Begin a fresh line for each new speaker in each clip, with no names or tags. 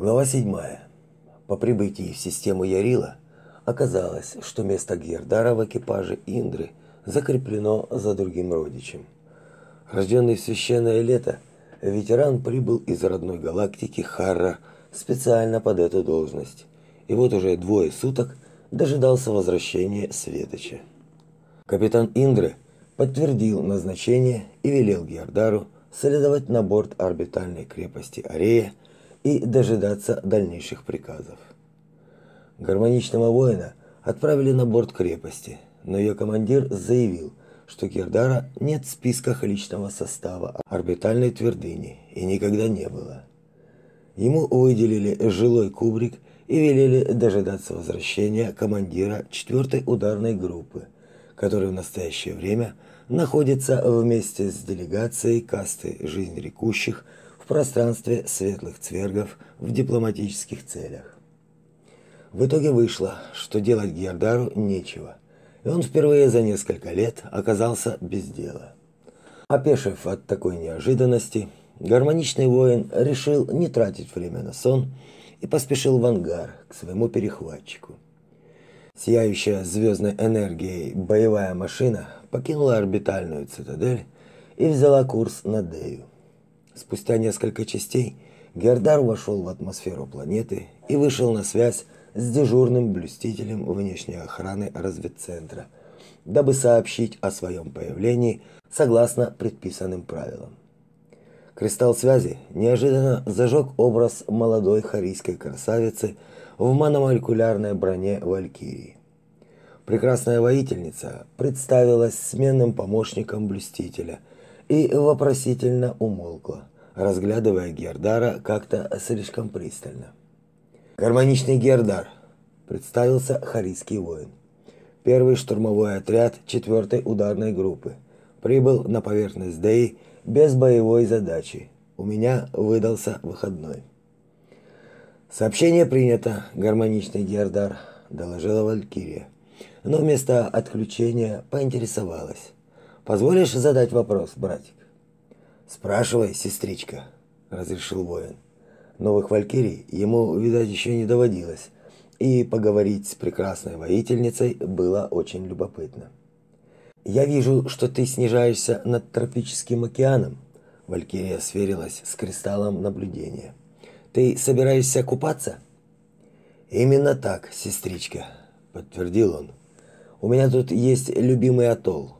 Глава 7. По прибытии в систему Ярила оказалось, что место Гердара в экипаже Индры закреплено за другим родичем. Рожденный в священное лето, ветеран прибыл из родной галактики Харра специально под эту должность. И вот уже двое суток дожидался возвращения Светоча. Капитан Индры подтвердил назначение и велел Гердару следовать на борт орбитальной крепости Арея и дожидаться дальнейших приказов. Гармоничного воина отправили на борт крепости, но ее командир заявил, что Гердара нет в списках личного состава орбитальной твердыни и никогда не было. Ему выделили жилой кубрик и велели дожидаться возвращения командира 4-й ударной группы, который в настоящее время находится вместе с делегацией касты жизнерекущих пространстве светлых цвергов в дипломатических целях. В итоге вышло, что делать Гердару нечего, и он впервые за несколько лет оказался без дела. Опешив от такой неожиданности, гармоничный воин решил не тратить время на сон и поспешил в ангар к своему перехватчику. Сияющая звездной энергией боевая машина покинула орбитальную цитадель и взяла курс на Дею. Спустя несколько частей Гердар вошел в атмосферу планеты и вышел на связь с дежурным блюстителем внешней охраны разведцентра, дабы сообщить о своем появлении согласно предписанным правилам. Кристалл связи неожиданно зажег образ молодой харийской красавицы в мономолекулярной броне Валькирии. Прекрасная воительница представилась сменным помощником блюстителя – и вопросительно умолкла, разглядывая Гердара как-то слишком пристально. «Гармоничный Гердар», – представился харийский воин. «Первый штурмовой отряд четвертой ударной группы. Прибыл на поверхность Деи без боевой задачи. У меня выдался выходной». «Сообщение принято, гармоничный Гердар», – доложила Валькирия. Но вместо отключения поинтересовалась. Позволишь задать вопрос, братик? Спрашивай, сестричка, разрешил воин. Новых валькирий ему, видать, еще не доводилось, и поговорить с прекрасной воительницей было очень любопытно. Я вижу, что ты снижаешься над тропическим океаном. Валькирия сверилась с кристаллом наблюдения. Ты собираешься купаться? Именно так, сестричка, подтвердил он. У меня тут есть любимый атолл.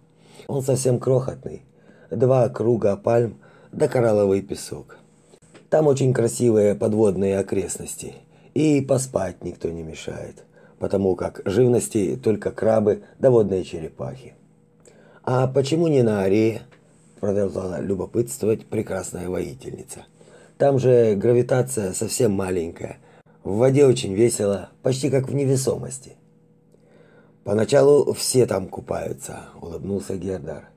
Он совсем крохотный. Два круга пальм да коралловый песок. Там очень красивые подводные окрестности. И поспать никто не мешает, потому как живности только крабы да водные черепахи. А почему не на Арее? продолжала любопытствовать прекрасная воительница. Там же гравитация совсем маленькая. В воде очень весело, почти как в невесомости. Поначалу все там купаются, улыбнулся Гердар.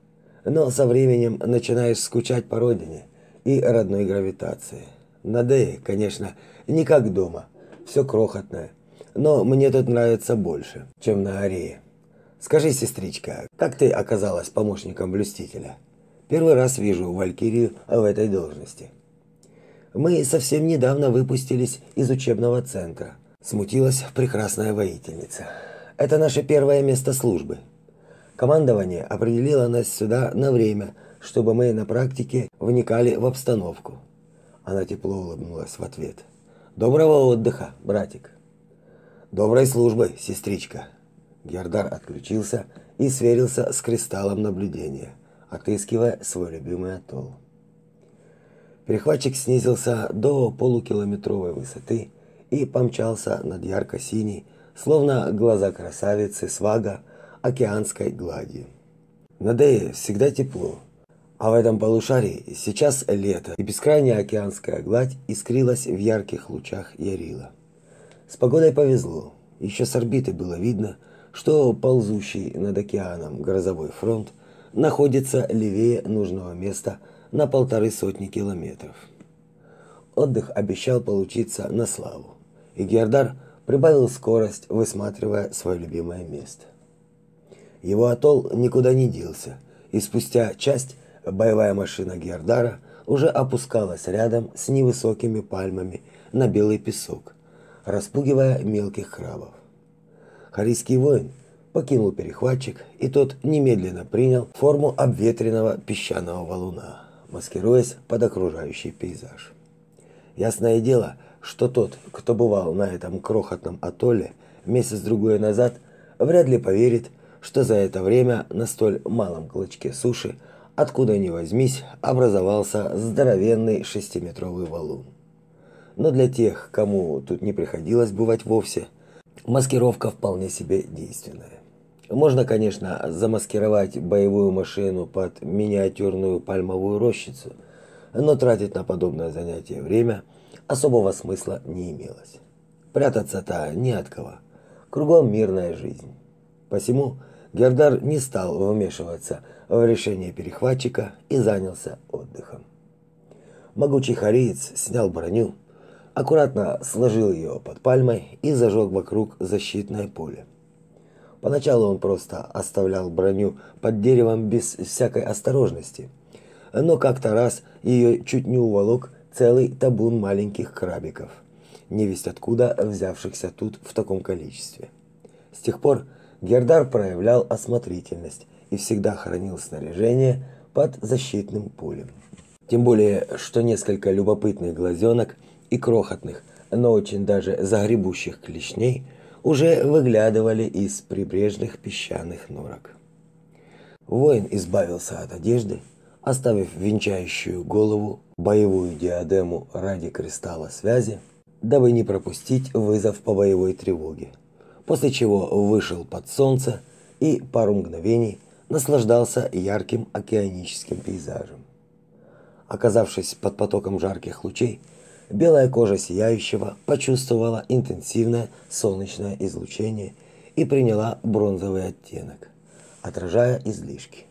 Но со временем начинаешь скучать по родине и родной гравитации. На Дее, конечно, не как дома, все крохотное, но мне тут нравится больше, чем на Арее. Скажи, сестричка, как ты оказалась помощником блюстителя? Первый раз вижу Валькирию в этой должности. Мы совсем недавно выпустились из учебного центра. Смутилась прекрасная воительница. Это наше первое место службы. Командование определило нас сюда на время, чтобы мы на практике вникали в обстановку. Она тепло улыбнулась в ответ. Доброго отдыха, братик. Доброй службы, сестричка. Гердар отключился и сверился с кристаллом наблюдения, отыскивая свой любимый атолл. Перехватчик снизился до полукилометровой высоты и помчался над ярко-синей, словно глаза красавицы свага океанской глади. На Дее всегда тепло, а в этом полушарии сейчас лето, и бескрайняя океанская гладь искрилась в ярких лучах Ярила. С погодой повезло. Еще с орбиты было видно, что ползущий над океаном грозовой фронт находится левее нужного места на полторы сотни километров. Отдых обещал получиться на славу, и Гердар – прибавил скорость, высматривая свое любимое место. Его атолл никуда не делся, и спустя часть боевая машина Гердара уже опускалась рядом с невысокими пальмами на белый песок, распугивая мелких крабов. Харийский воин покинул перехватчик, и тот немедленно принял форму обветренного песчаного валуна, маскируясь под окружающий пейзаж. Ясное дело, что тот, кто бывал на этом крохотном атолле месяц-другой назад, вряд ли поверит, что за это время на столь малом клочке суши, откуда ни возьмись, образовался здоровенный шестиметровый валун. Но для тех, кому тут не приходилось бывать вовсе, маскировка вполне себе действенная. Можно, конечно, замаскировать боевую машину под миниатюрную пальмовую рощицу, но тратить на подобное занятие время особого смысла не имелось. Прятаться-то не от кого. Кругом мирная жизнь. Посему Гердар не стал вмешиваться в решение перехватчика и занялся отдыхом. Могучий хариец снял броню, аккуратно сложил ее под пальмой и зажег вокруг защитное поле. Поначалу он просто оставлял броню под деревом без всякой осторожности, но как-то раз ее чуть не уволок целый табун маленьких крабиков, невесть откуда взявшихся тут в таком количестве. С тех пор Гердар проявлял осмотрительность и всегда хранил снаряжение под защитным полем. Тем более, что несколько любопытных глазенок и крохотных, но очень даже загребущих клешней уже выглядывали из прибрежных песчаных норок. Воин избавился от одежды, оставив венчающую голову боевую диадему ради кристалла связи, дабы не пропустить вызов по боевой тревоге. После чего вышел под солнце и пару мгновений наслаждался ярким океаническим пейзажем. Оказавшись под потоком жарких лучей, белая кожа сияющего почувствовала интенсивное солнечное излучение и приняла бронзовый оттенок, отражая излишки.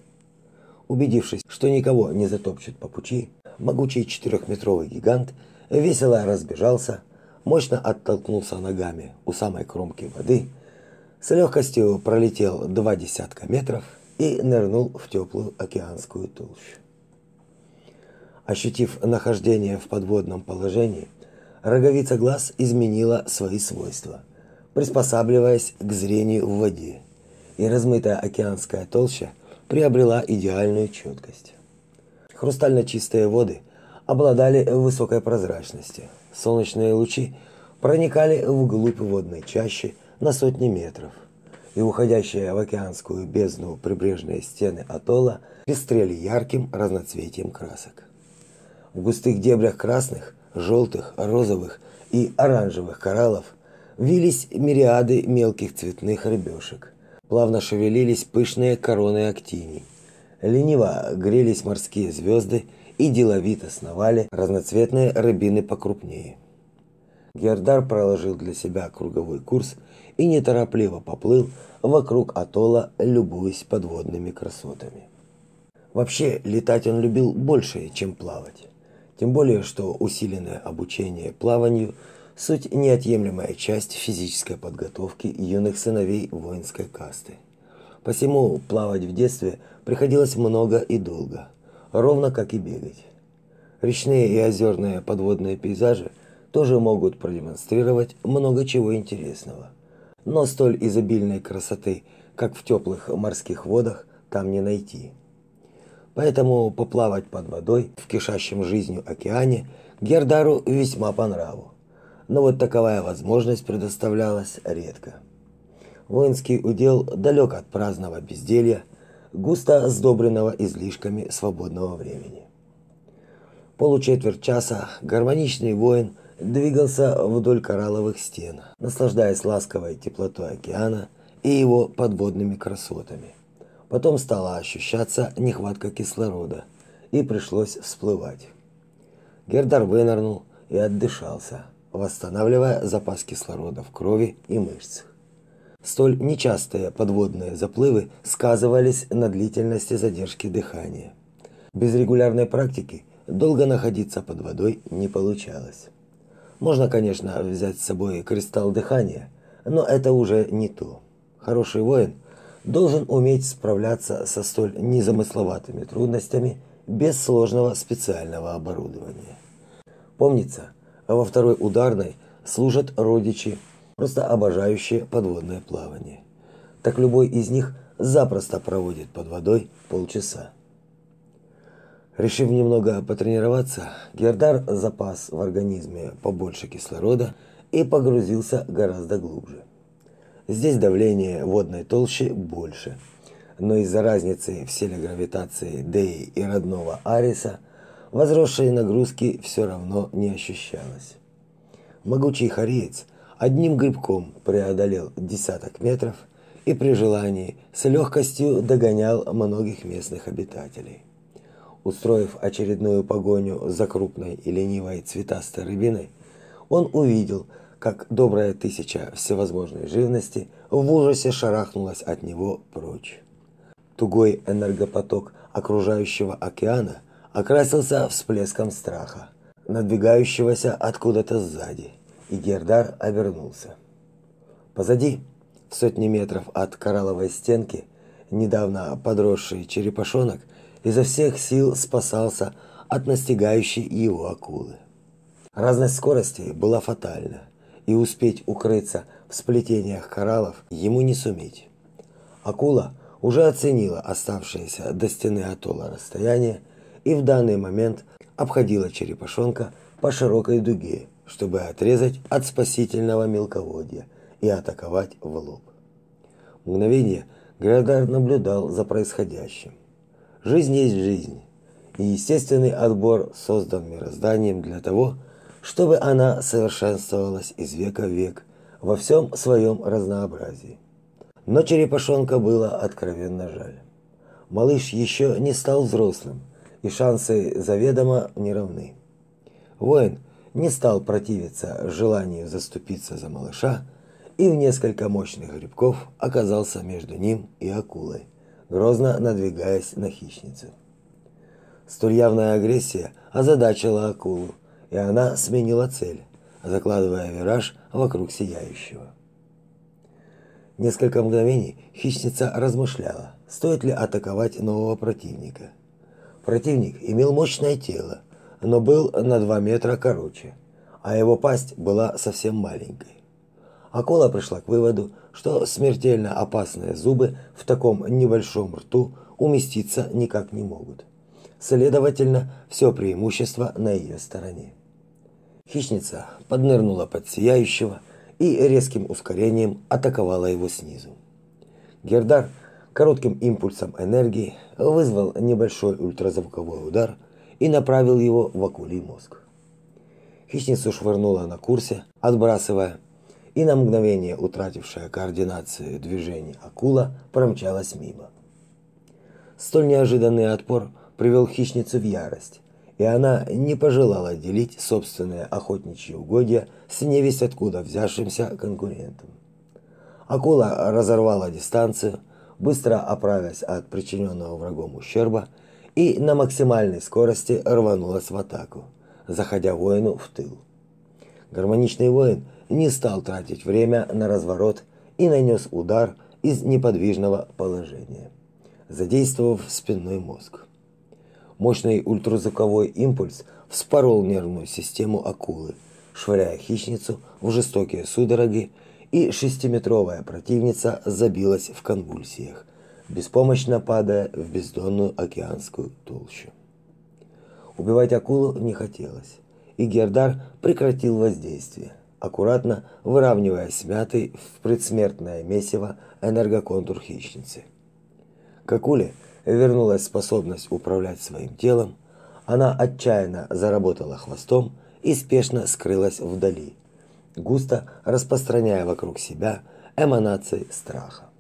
Убедившись, что никого не затопчет по пути, могучий четырехметровый гигант весело разбежался, мощно оттолкнулся ногами у самой кромки воды, с легкостью пролетел два десятка метров и нырнул в теплую океанскую толщу. Ощутив нахождение в подводном положении, роговица глаз изменила свои свойства, приспосабливаясь к зрению в воде, и размытая океанская толща приобрела идеальную четкость. Хрустально чистые воды обладали высокой прозрачностью. Солнечные лучи проникали вглубь водной чащи на сотни метров, и уходящие в океанскую бездну прибрежные стены атолла пестрели ярким разноцветием красок. В густых дебрях красных, желтых, розовых и оранжевых кораллов вились мириады мелких цветных рыбешек. Плавно шевелились пышные короны актиний. Лениво грелись морские звезды и деловито сновали разноцветные рыбины покрупнее. Гердар проложил для себя круговой курс и неторопливо поплыл вокруг атолла, любуясь подводными красотами. Вообще, летать он любил больше, чем плавать. Тем более, что усиленное обучение плаванию – суть неотъемлемая часть физической подготовки юных сыновей воинской касты. Посему плавать в детстве приходилось много и долго, ровно как и бегать. Речные и озерные подводные пейзажи тоже могут продемонстрировать много чего интересного. Но столь изобильной красоты, как в теплых морских водах, там не найти. Поэтому поплавать под водой в кишащем жизнью океане Гердару весьма по нраву. Но вот таковая возможность предоставлялась редко. Воинский удел далек от праздного безделья, густо сдобренного излишками свободного времени. Получетверть часа гармоничный воин двигался вдоль коралловых стен, наслаждаясь ласковой теплотой океана и его подводными красотами. Потом стала ощущаться нехватка кислорода, и пришлось всплывать. Гердар вынырнул и отдышался, восстанавливая запас кислорода в крови и мышцах. Столь нечастые подводные заплывы сказывались на длительности задержки дыхания. Без регулярной практики долго находиться под водой не получалось. Можно, конечно, взять с собой кристалл дыхания, но это уже не то. Хороший воин – должен уметь справляться со столь незамысловатыми трудностями без сложного специального оборудования. Помнится, во второй ударной служат родичи, просто обожающие подводное плавание. Так любой из них запросто проводит под водой полчаса. Решив немного потренироваться, Гердар запас в организме побольше кислорода и погрузился гораздо глубже. Здесь давление водной толщи больше, но из-за разницы в силе гравитации Деи и родного Ариса возросшей нагрузки все равно не ощущалось. Могучий хореец одним грибком преодолел десяток метров и при желании с легкостью догонял многих местных обитателей. Устроив очередную погоню за крупной и ленивой цветастой рыбиной, он увидел, как добрая тысяча всевозможной живности в ужасе шарахнулась от него прочь. Тугой энергопоток окружающего океана окрасился всплеском страха, надвигающегося откуда-то сзади, и Гердар обернулся. Позади, в сотни метров от коралловой стенки, недавно подросший черепашонок изо всех сил спасался от настигающей его акулы. Разность скорости была фатальна, и успеть укрыться в сплетениях кораллов ему не суметь. Акула уже оценила оставшееся до стены атолла расстояние и в данный момент обходила черепашонка по широкой дуге, чтобы отрезать от спасительного мелководья и атаковать в лоб. Мгновение Градар наблюдал за происходящим. Жизнь есть жизнь, и естественный отбор создан мирозданием для того, чтобы она совершенствовалась из века в век во всем своем разнообразии. Но черепашонка было откровенно жаль. Малыш еще не стал взрослым, и шансы заведомо не равны. Воин не стал противиться желанию заступиться за малыша, и в несколько мощных грибков оказался между ним и акулой грозно надвигаясь на хищницу. Столь явная агрессия озадачила акулу, и она сменила цель, закладывая вираж вокруг сияющего. Несколько мгновений хищница размышляла, стоит ли атаковать нового противника. Противник имел мощное тело, но был на 2 метра короче, а его пасть была совсем маленькой. Акула пришла к выводу, что смертельно опасные зубы в таком небольшом рту уместиться никак не могут. Следовательно, все преимущество на ее стороне. Хищница поднырнула под сияющего и резким ускорением атаковала его снизу. Гердар коротким импульсом энергии вызвал небольшой ультразвуковой удар и направил его в акулий мозг. Хищницу швырнула на курсе, отбрасывая и на мгновение утратившая координацию движений акула промчалась мимо. Столь неожиданный отпор привел хищницу в ярость, и она не пожелала делить собственные охотничьи угодья с невесть откуда взявшимся конкурентом. Акула разорвала дистанцию, быстро оправясь от причиненного врагом ущерба, и на максимальной скорости рванулась в атаку, заходя воину в тыл. Гармоничный воин не стал тратить время на разворот и нанес удар из неподвижного положения, задействовав спинной мозг. Мощный ультразвуковой импульс вспорол нервную систему акулы, швыряя хищницу в жестокие судороги, и шестиметровая противница забилась в конвульсиях, беспомощно падая в бездонную океанскую толщу. Убивать акулу не хотелось, и Гердар прекратил воздействие аккуратно выравнивая смятый в предсмертное месиво энергоконтур хищницы. К акуле вернулась способность управлять своим телом, она отчаянно заработала хвостом и спешно скрылась вдали, густо распространяя вокруг себя эманации страха.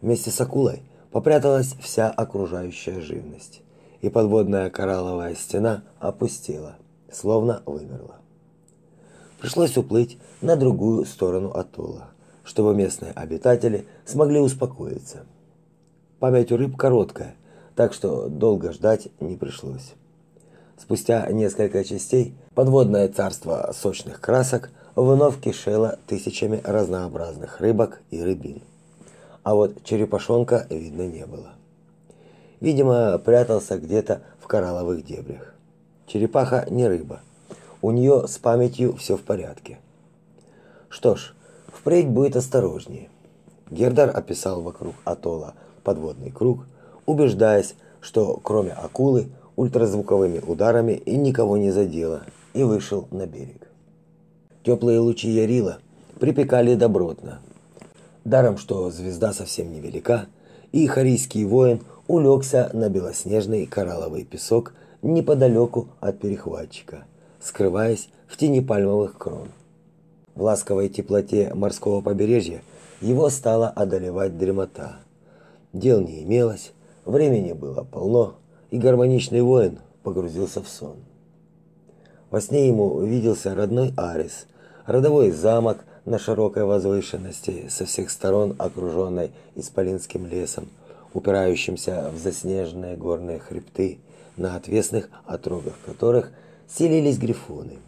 Вместе с акулой попряталась вся окружающая живность, и подводная коралловая стена опустела, словно вымерла пришлось уплыть на другую сторону атолла, чтобы местные обитатели смогли успокоиться. Память у рыб короткая, так что долго ждать не пришлось. Спустя несколько частей подводное царство сочных красок вновь кишело тысячами разнообразных рыбок и рыбин. А вот черепашонка видно не было. видимо, прятался где-то в коралловых дебрях. Черепаха не рыба. У нее с памятью все в порядке. Что ж, впредь будет осторожнее. Гердар описал вокруг атолла подводный круг, убеждаясь, что кроме акулы ультразвуковыми ударами и никого не задело, и вышел на берег. Теплые лучи Ярила припекали добротно. Даром, что звезда совсем невелика, и харийский воин улегся на белоснежный коралловый песок неподалеку от перехватчика, скрываясь в тени пальмовых крон. В ласковой теплоте морского побережья его стала одолевать дремота. Дел не имелось, времени было полно, и гармоничный воин погрузился в сон. Во сне ему увиделся родной Арис, родовой замок на широкой возвышенности, со всех сторон окруженной исполинским лесом, упирающимся в заснеженные горные хребты, на отвесных отрогах которых селились грифоны.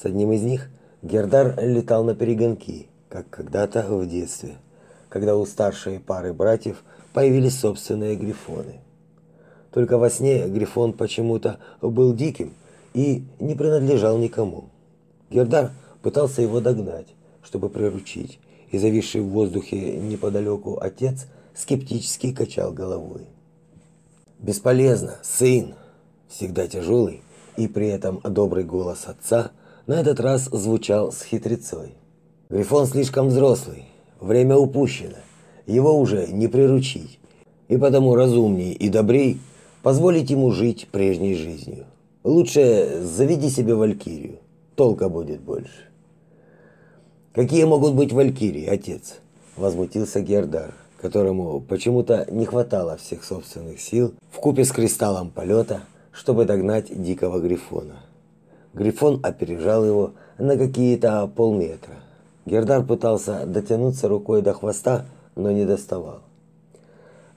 С одним из них Гердар летал на перегонки, как когда-то в детстве, когда у старшей пары братьев появились собственные грифоны. Только во сне грифон почему-то был диким и не принадлежал никому. Гердар пытался его догнать, чтобы приручить, и зависший в воздухе неподалеку отец скептически качал головой. Бесполезно, сын, всегда тяжелый, и при этом добрый голос отца на этот раз звучал с хитрецой. Грифон слишком взрослый, время упущено, его уже не приручить, и потому разумней и добрей позволить ему жить прежней жизнью. Лучше заведи себе валькирию, толка будет больше. Какие могут быть валькирии, отец? возмутился Гердар, которому почему-то не хватало всех собственных сил в купе с кристаллом полета, чтобы догнать дикого грифона. Грифон опережал его на какие-то полметра. Гердар пытался дотянуться рукой до хвоста, но не доставал.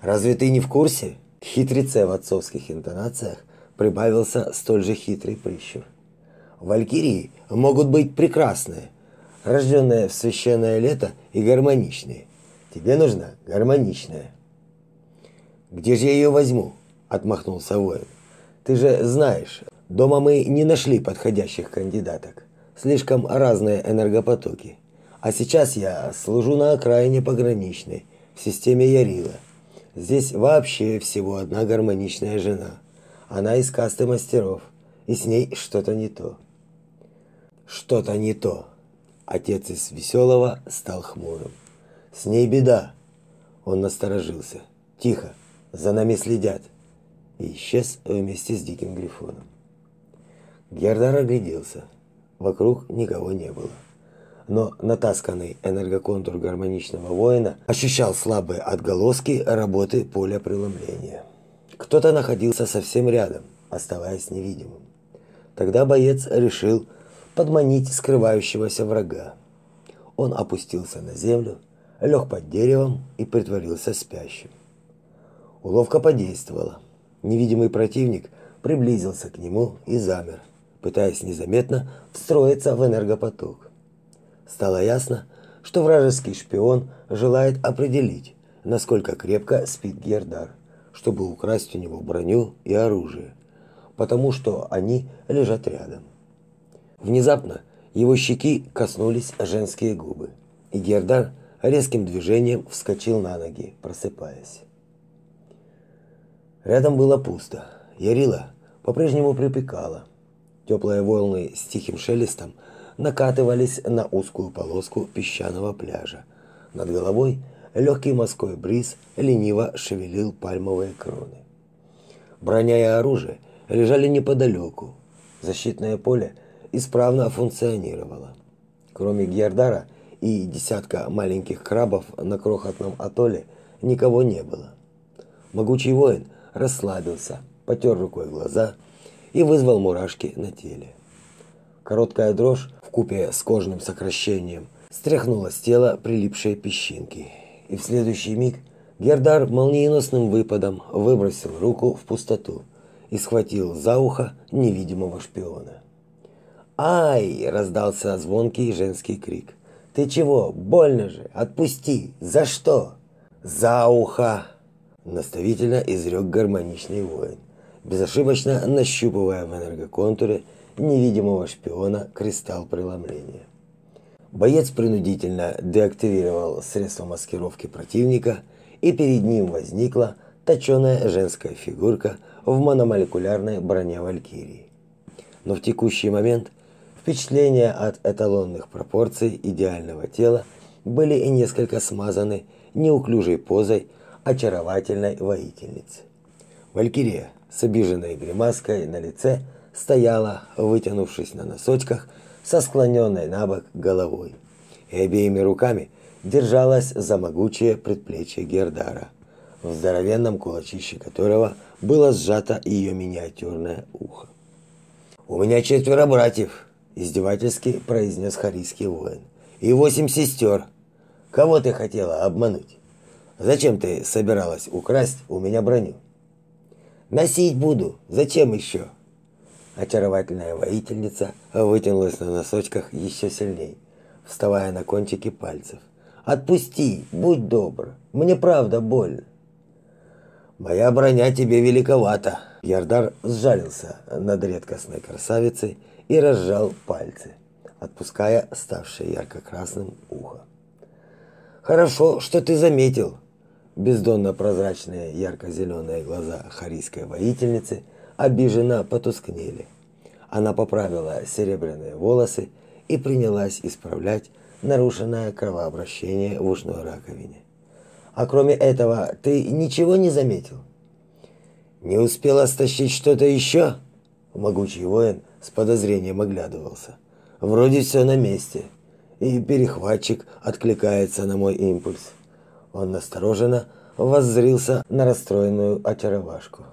Разве ты не в курсе? К хитреце в отцовских интонациях прибавился столь же хитрый прищур. Валькирии могут быть прекрасные, рожденные в священное лето и гармоничные. Тебе нужна гармоничная. Где же я ее возьму? отмахнулся воин. Ты же знаешь, дома мы не нашли подходящих кандидаток. Слишком разные энергопотоки. А сейчас я служу на окраине пограничной, в системе Ярила. Здесь вообще всего одна гармоничная жена. Она из касты мастеров, и с ней что-то не то. Что-то не то. Отец из веселого стал хмурым. С ней беда. Он насторожился. Тихо, за нами следят. И исчез вместе с диким грифоном. Гердар огляделся. Вокруг никого не было но натасканный энергоконтур гармоничного воина ощущал слабые отголоски работы поля преломления. Кто-то находился совсем рядом, оставаясь невидимым. Тогда боец решил подманить скрывающегося врага. Он опустился на землю, лег под деревом и притворился спящим. Уловка подействовала. Невидимый противник приблизился к нему и замер, пытаясь незаметно встроиться в энергопоток. Стало ясно, что вражеский шпион желает определить, насколько крепко спит Гердар, чтобы украсть у него броню и оружие, потому что они лежат рядом. Внезапно его щеки коснулись женские губы, и Гердар резким движением вскочил на ноги, просыпаясь. Рядом было пусто. Ярила по-прежнему припекала. Теплые волны с тихим шелестом – накатывались на узкую полоску песчаного пляжа. Над головой легкий морской бриз лениво шевелил пальмовые кроны. Броня и оружие лежали неподалеку. Защитное поле исправно функционировало. Кроме Гердара и десятка маленьких крабов на крохотном атолле никого не было. Могучий воин расслабился, потер рукой глаза и вызвал мурашки на теле. Короткая дрожь в купе с кожным сокращением стряхнула с тела прилипшие песчинки. И в следующий миг Гердар молниеносным выпадом выбросил руку в пустоту и схватил за ухо невидимого шпиона. «Ай!» – раздался звонкий женский крик. «Ты чего? Больно же! Отпусти! За что?» «За ухо!» наставительно изрек гармоничный воин, безошибочно нащупывая в энергоконтуре невидимого шпиона кристалл преломления. Боец принудительно деактивировал средство маскировки противника, и перед ним возникла точеная женская фигурка в мономолекулярной броне Валькирии. Но в текущий момент впечатления от эталонных пропорций идеального тела были и несколько смазаны неуклюжей позой очаровательной воительницы. Валькирия с обиженной гримаской на лице стояла, вытянувшись на носочках, со склоненной на бок головой, и обеими руками держалась за могучее предплечье Гердара, в здоровенном кулачище которого было сжато ее миниатюрное ухо. «У меня четверо братьев», – издевательски произнес харийский воин, – «и восемь сестер. Кого ты хотела обмануть? Зачем ты собиралась украсть у меня броню?» «Носить буду. Зачем еще?» Очаровательная воительница вытянулась на носочках еще сильнее, вставая на кончики пальцев. «Отпусти, будь добр, мне правда больно». «Моя броня тебе великовата!» Ярдар сжалился над редкостной красавицей и разжал пальцы, отпуская ставшее ярко-красным ухо. «Хорошо, что ты заметил!» Бездонно-прозрачные ярко-зеленые глаза харийской воительницы обиженно потускнели. Она поправила серебряные волосы и принялась исправлять нарушенное кровообращение в ушной раковине. А кроме этого, ты ничего не заметил? Не успела стащить что-то еще? Могучий воин с подозрением оглядывался. Вроде все на месте. И перехватчик откликается на мой импульс. Он настороженно воззрился на расстроенную очаровашку.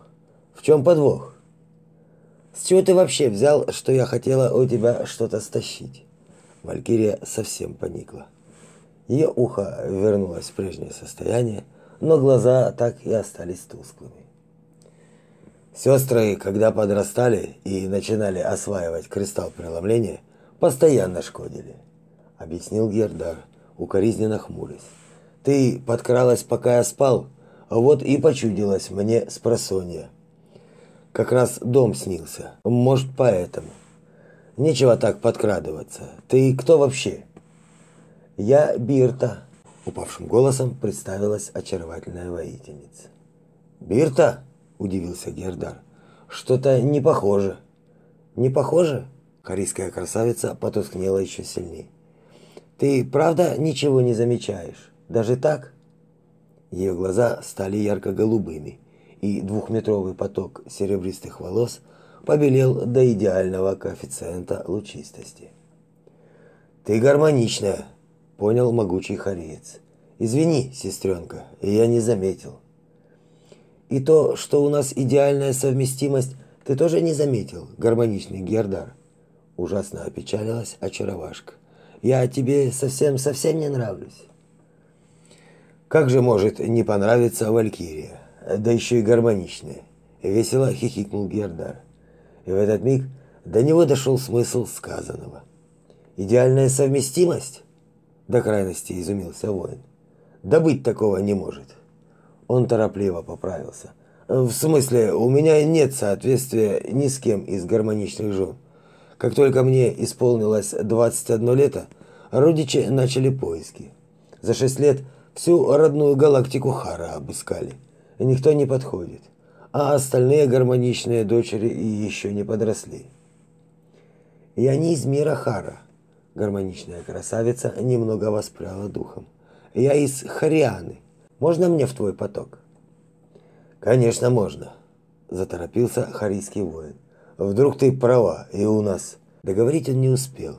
В чем подвох? С чего ты вообще взял, что я хотела у тебя что-то стащить? Валькирия совсем поникла. Ее ухо вернулось в прежнее состояние, но глаза так и остались тусклыми. Сестры, когда подрастали и начинали осваивать кристалл преломления, постоянно шкодили, объяснил Гердар, укоризненно хмурясь. Ты подкралась, пока я спал, а вот и почудилась мне с просонья. Как раз дом снился. Может, поэтому. Нечего так подкрадываться. Ты кто вообще? Я Бирта, упавшим голосом представилась очаровательная воительница. Бирта? Удивился Гердар. Что-то не похоже. Не похоже? Корейская красавица потускнела еще сильнее. Ты правда ничего не замечаешь? Даже так? Ее глаза стали ярко-голубыми, и двухметровый поток серебристых волос побелел до идеального коэффициента лучистости. Ты гармоничная, понял могучий хореец. Извини, сестренка, я не заметил. И то, что у нас идеальная совместимость, ты тоже не заметил, гармоничный Гердар. Ужасно опечалилась очаровашка. Я тебе совсем-совсем не нравлюсь. Как же может не понравиться Валькирия, да еще и гармоничная? Весело хихикнул Гердар. И в этот миг до него дошел смысл сказанного. Идеальная совместимость? До крайности изумился воин. Да быть такого не может. Он торопливо поправился. В смысле, у меня нет соответствия ни с кем из гармоничных жен. Как только мне исполнилось 21 лето, родичи начали поиски. За шесть лет всю родную галактику Хара обыскали. Никто не подходит. А остальные гармоничные дочери еще не подросли. Я не из мира Хара. Гармоничная красавица немного воспряла духом. Я из Харианы. Можно мне в твой поток? Конечно, можно, заторопился харийский воин. Вдруг ты права, и у нас. Договорить он не успел.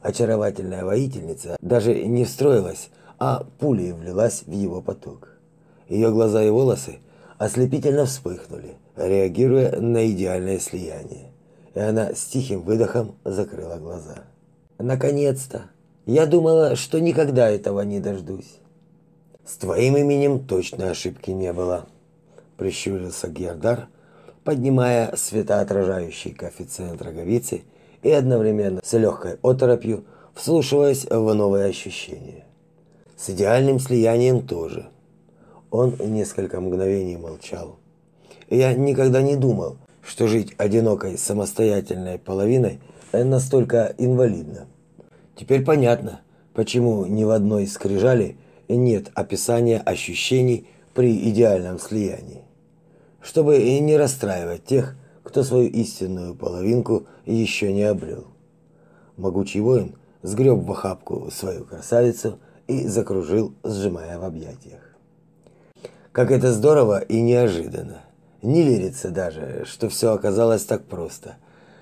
Очаровательная воительница даже не встроилась а пулей влилась в его поток. Ее глаза и волосы ослепительно вспыхнули, реагируя на идеальное слияние. И она с тихим выдохом закрыла глаза. Наконец-то. Я думала, что никогда этого не дождусь. С твоим именем точно ошибки не было, прищурился Гердар, поднимая светоотражающий коэффициент роговицы и одновременно с легкой оторопью вслушиваясь в новые ощущения. С идеальным слиянием тоже. Он несколько мгновений молчал. Я никогда не думал, что жить одинокой самостоятельной половиной настолько инвалидно. Теперь понятно, почему ни в одной скрижали нет описания ощущений при идеальном слиянии. Чтобы не расстраивать тех, кто свою истинную половинку еще не обрел. Могучий воин сгреб в охапку свою красавицу и закружил, сжимая в объятиях. Как это здорово и неожиданно. Не верится даже, что все оказалось так просто.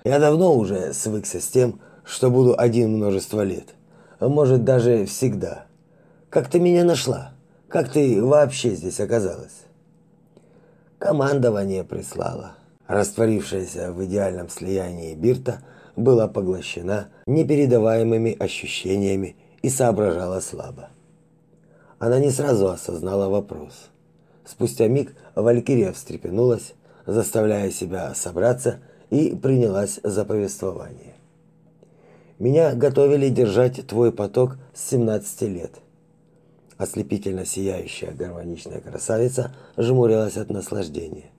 Я давно уже свыкся с тем, что буду один множество лет. Может, даже всегда. Как ты меня нашла? Как ты вообще здесь оказалась? Командование прислало. Растворившаяся в идеальном слиянии Бирта была поглощена непередаваемыми ощущениями и соображала слабо. Она не сразу осознала вопрос. Спустя миг Валькирия встрепенулась, заставляя себя собраться, и принялась за повествование. Меня готовили держать твой поток с 17 лет. Ослепительно сияющая гармоничная красавица жмурилась от наслаждения.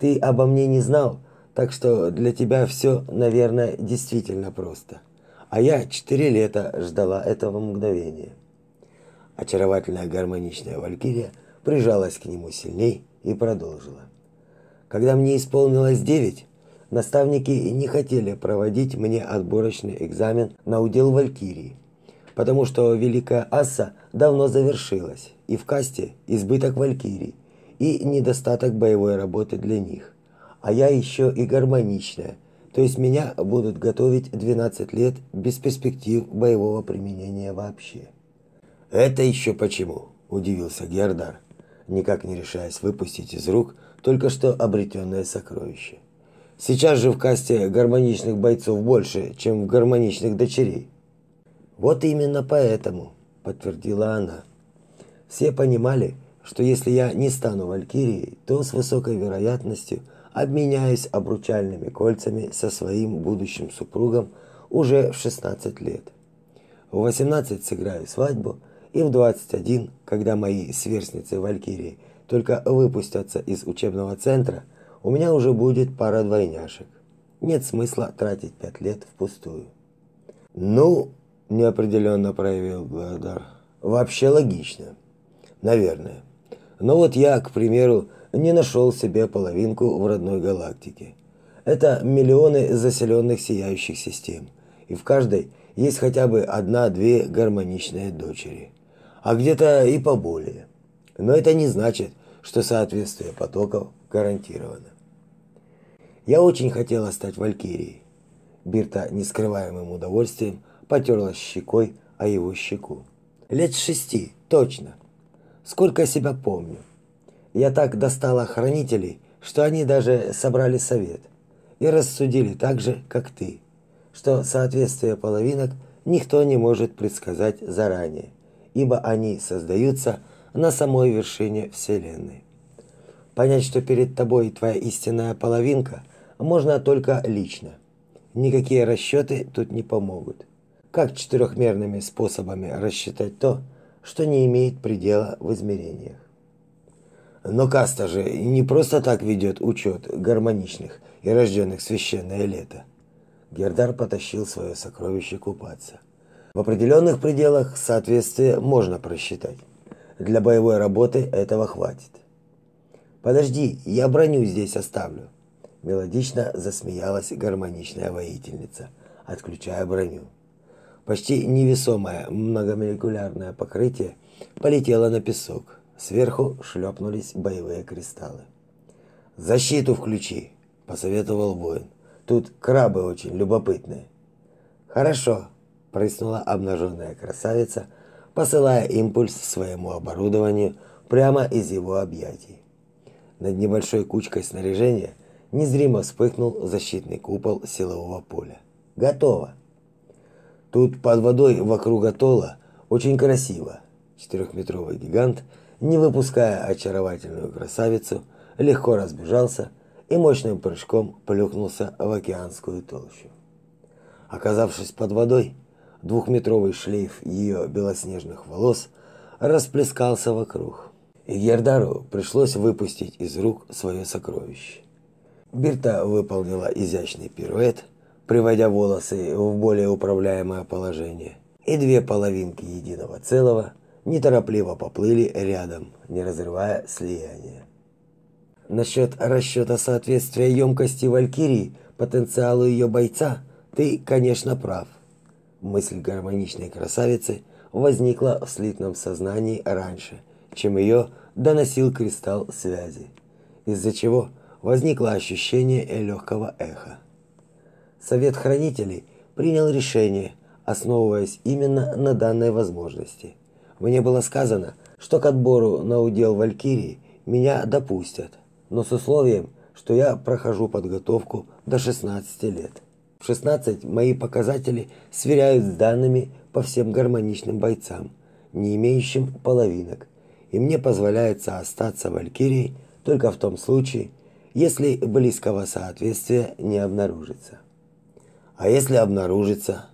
Ты обо мне не знал, так что для тебя все, наверное, действительно просто. А я четыре лета ждала этого мгновения. Очаровательная гармоничная валькирия прижалась к нему сильней и продолжила. Когда мне исполнилось девять, наставники не хотели проводить мне отборочный экзамен на удел валькирии, потому что Великая Асса давно завершилась, и в касте избыток валькирий и недостаток боевой работы для них. А я еще и гармоничная, то есть меня будут готовить 12 лет без перспектив боевого применения вообще. Это еще почему? удивился Гердар никак не решаясь выпустить из рук только что обретенное сокровище. Сейчас же в касте гармоничных бойцов больше, чем в гармоничных дочерей. Вот именно поэтому, подтвердила она. Все понимали, что если я не стану валькирией, то с высокой вероятностью обменяюсь обручальными кольцами со своим будущим супругом уже в 16 лет. В 18 сыграю свадьбу, и в 21, когда мои сверстницы Валькирии только выпустятся из учебного центра, у меня уже будет пара двойняшек. Нет смысла тратить пять лет впустую. Ну, неопределенно проявил Гладар. Вообще логично. Наверное. Но вот я, к примеру, не нашел себе половинку в родной галактике. Это миллионы заселенных сияющих систем, и в каждой есть хотя бы одна-две гармоничные дочери а где-то и поболее. Но это не значит, что соответствие потоков гарантировано. Я очень хотела стать валькирией. Бирта нескрываемым удовольствием потерлась щекой о его щеку. Лет шести, точно. Сколько себя помню. Я так достала хранителей, что они даже собрали совет и рассудили так же, как ты, что соответствие половинок никто не может предсказать заранее ибо они создаются на самой вершине Вселенной. Понять, что перед тобой твоя истинная половинка, можно только лично. Никакие расчеты тут не помогут. Как четырехмерными способами рассчитать то, что не имеет предела в измерениях? Но каста же не просто так ведет учет гармоничных и рожденных священное лето. Гердар потащил свое сокровище купаться. В определенных пределах соответствие можно просчитать. Для боевой работы этого хватит. Подожди, я броню здесь оставлю. Мелодично засмеялась гармоничная воительница, отключая броню. Почти невесомое многомолекулярное покрытие полетело на песок. Сверху шлепнулись боевые кристаллы. Защиту включи, посоветовал воин. Тут крабы очень любопытные. Хорошо, прыснула обнаженная красавица, посылая импульс своему оборудованию прямо из его объятий. Над небольшой кучкой снаряжения незримо вспыхнул защитный купол силового поля. Готово. Тут под водой вокруг атолла очень красиво. Четырехметровый гигант, не выпуская очаровательную красавицу, легко разбежался и мощным прыжком плюхнулся в океанскую толщу. Оказавшись под водой, Двухметровый шлейф ее белоснежных волос расплескался вокруг. и Гердару пришлось выпустить из рук свое сокровище. Бирта выполнила изящный пируэт, приводя волосы в более управляемое положение, и две половинки единого целого неторопливо поплыли рядом, не разрывая слияния. Насчет расчета соответствия емкости Валькирии потенциалу ее бойца ты, конечно, прав. Мысль гармоничной красавицы возникла в слитном сознании раньше, чем ее доносил кристалл связи, из-за чего возникло ощущение легкого эха. Совет хранителей принял решение, основываясь именно на данной возможности. Мне было сказано, что к отбору на удел Валькирии меня допустят, но с условием, что я прохожу подготовку до 16 лет. В 16 мои показатели сверяют с данными по всем гармоничным бойцам, не имеющим половинок, и мне позволяется остаться Валькирией только в том случае, если близкого соответствия не обнаружится. А если обнаружится,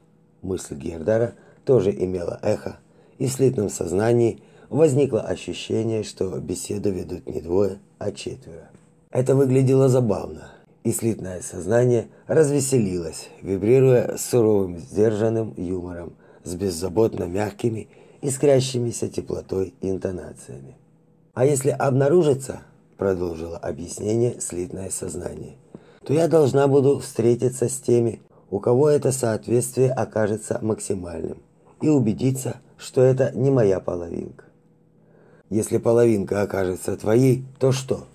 мысль Гердара тоже имела эхо, и в слитном сознании возникло ощущение, что беседу ведут не двое, а четверо. Это выглядело забавно, и слитное сознание развеселилось, вибрируя суровым, сдержанным юмором, с беззаботно мягкими, искрящимися теплотой интонациями. А если обнаружится, продолжило объяснение слитное сознание, то я должна буду встретиться с теми, у кого это соответствие окажется максимальным, и убедиться, что это не моя половинка. Если половинка окажется твоей, то что?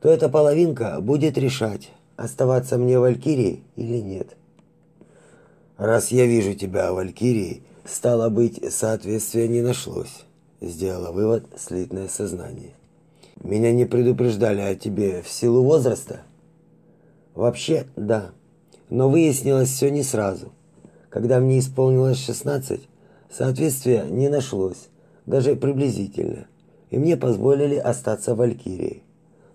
То эта половинка будет решать, оставаться мне валькирией или нет. Раз я вижу тебя валькирией, стало быть, соответствия не нашлось, сделала вывод слитное сознание. Меня не предупреждали о тебе в силу возраста? Вообще, да но выяснилось все не сразу. Когда мне исполнилось 16, соответствия не нашлось, даже приблизительно, и мне позволили остаться валькирией.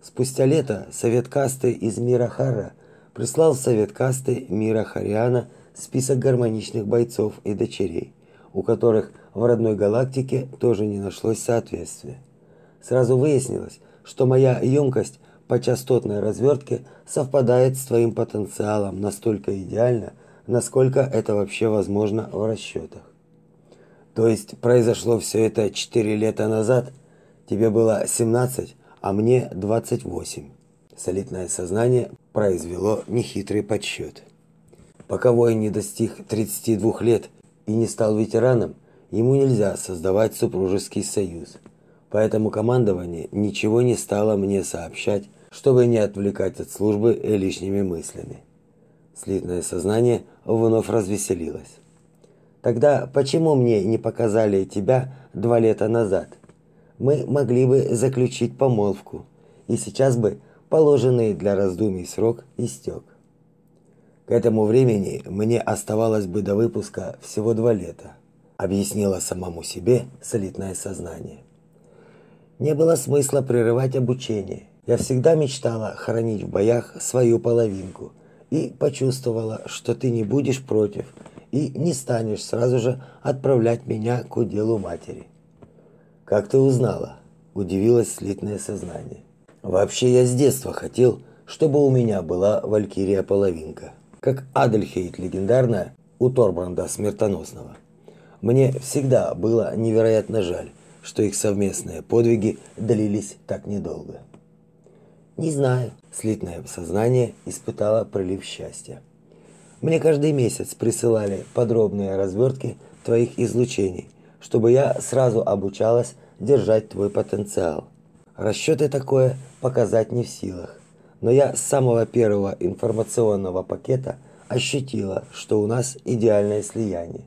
Спустя лето совет касты из мира Харра прислал в совет касты мира Хариана список гармоничных бойцов и дочерей, у которых в родной галактике тоже не нашлось соответствия. Сразу выяснилось, что моя емкость по частотной развертке совпадает с твоим потенциалом настолько идеально, насколько это вообще возможно в расчетах. То есть произошло все это 4 лета назад, тебе было 17, а мне 28. Солидное сознание произвело нехитрый подсчет. Пока воин не достиг 32 лет и не стал ветераном, ему нельзя создавать супружеский союз – Поэтому командование ничего не стало мне сообщать, чтобы не отвлекать от службы лишними мыслями. Слитное сознание вновь развеселилось. Тогда почему мне не показали тебя два лета назад? Мы могли бы заключить помолвку, и сейчас бы положенный для раздумий срок истек. К этому времени мне оставалось бы до выпуска всего два лета, объяснило самому себе солидное сознание. Не было смысла прерывать обучение. Я всегда мечтала хранить в боях свою половинку и почувствовала, что ты не будешь против и не станешь сразу же отправлять меня к уделу матери. Как ты узнала? удивилось слитное сознание. Вообще я с детства хотел, чтобы у меня была валькирия половинка, как Адельхейт легендарная у Торбранда смертоносного. Мне всегда было невероятно жаль, что их совместные подвиги длились так недолго. Не знаю, слитное сознание испытало прилив счастья. Мне каждый месяц присылали подробные развертки твоих излучений, чтобы я сразу обучалась держать твой потенциал. Расчеты такое показать не в силах, но я с самого первого информационного пакета ощутила, что у нас идеальное слияние.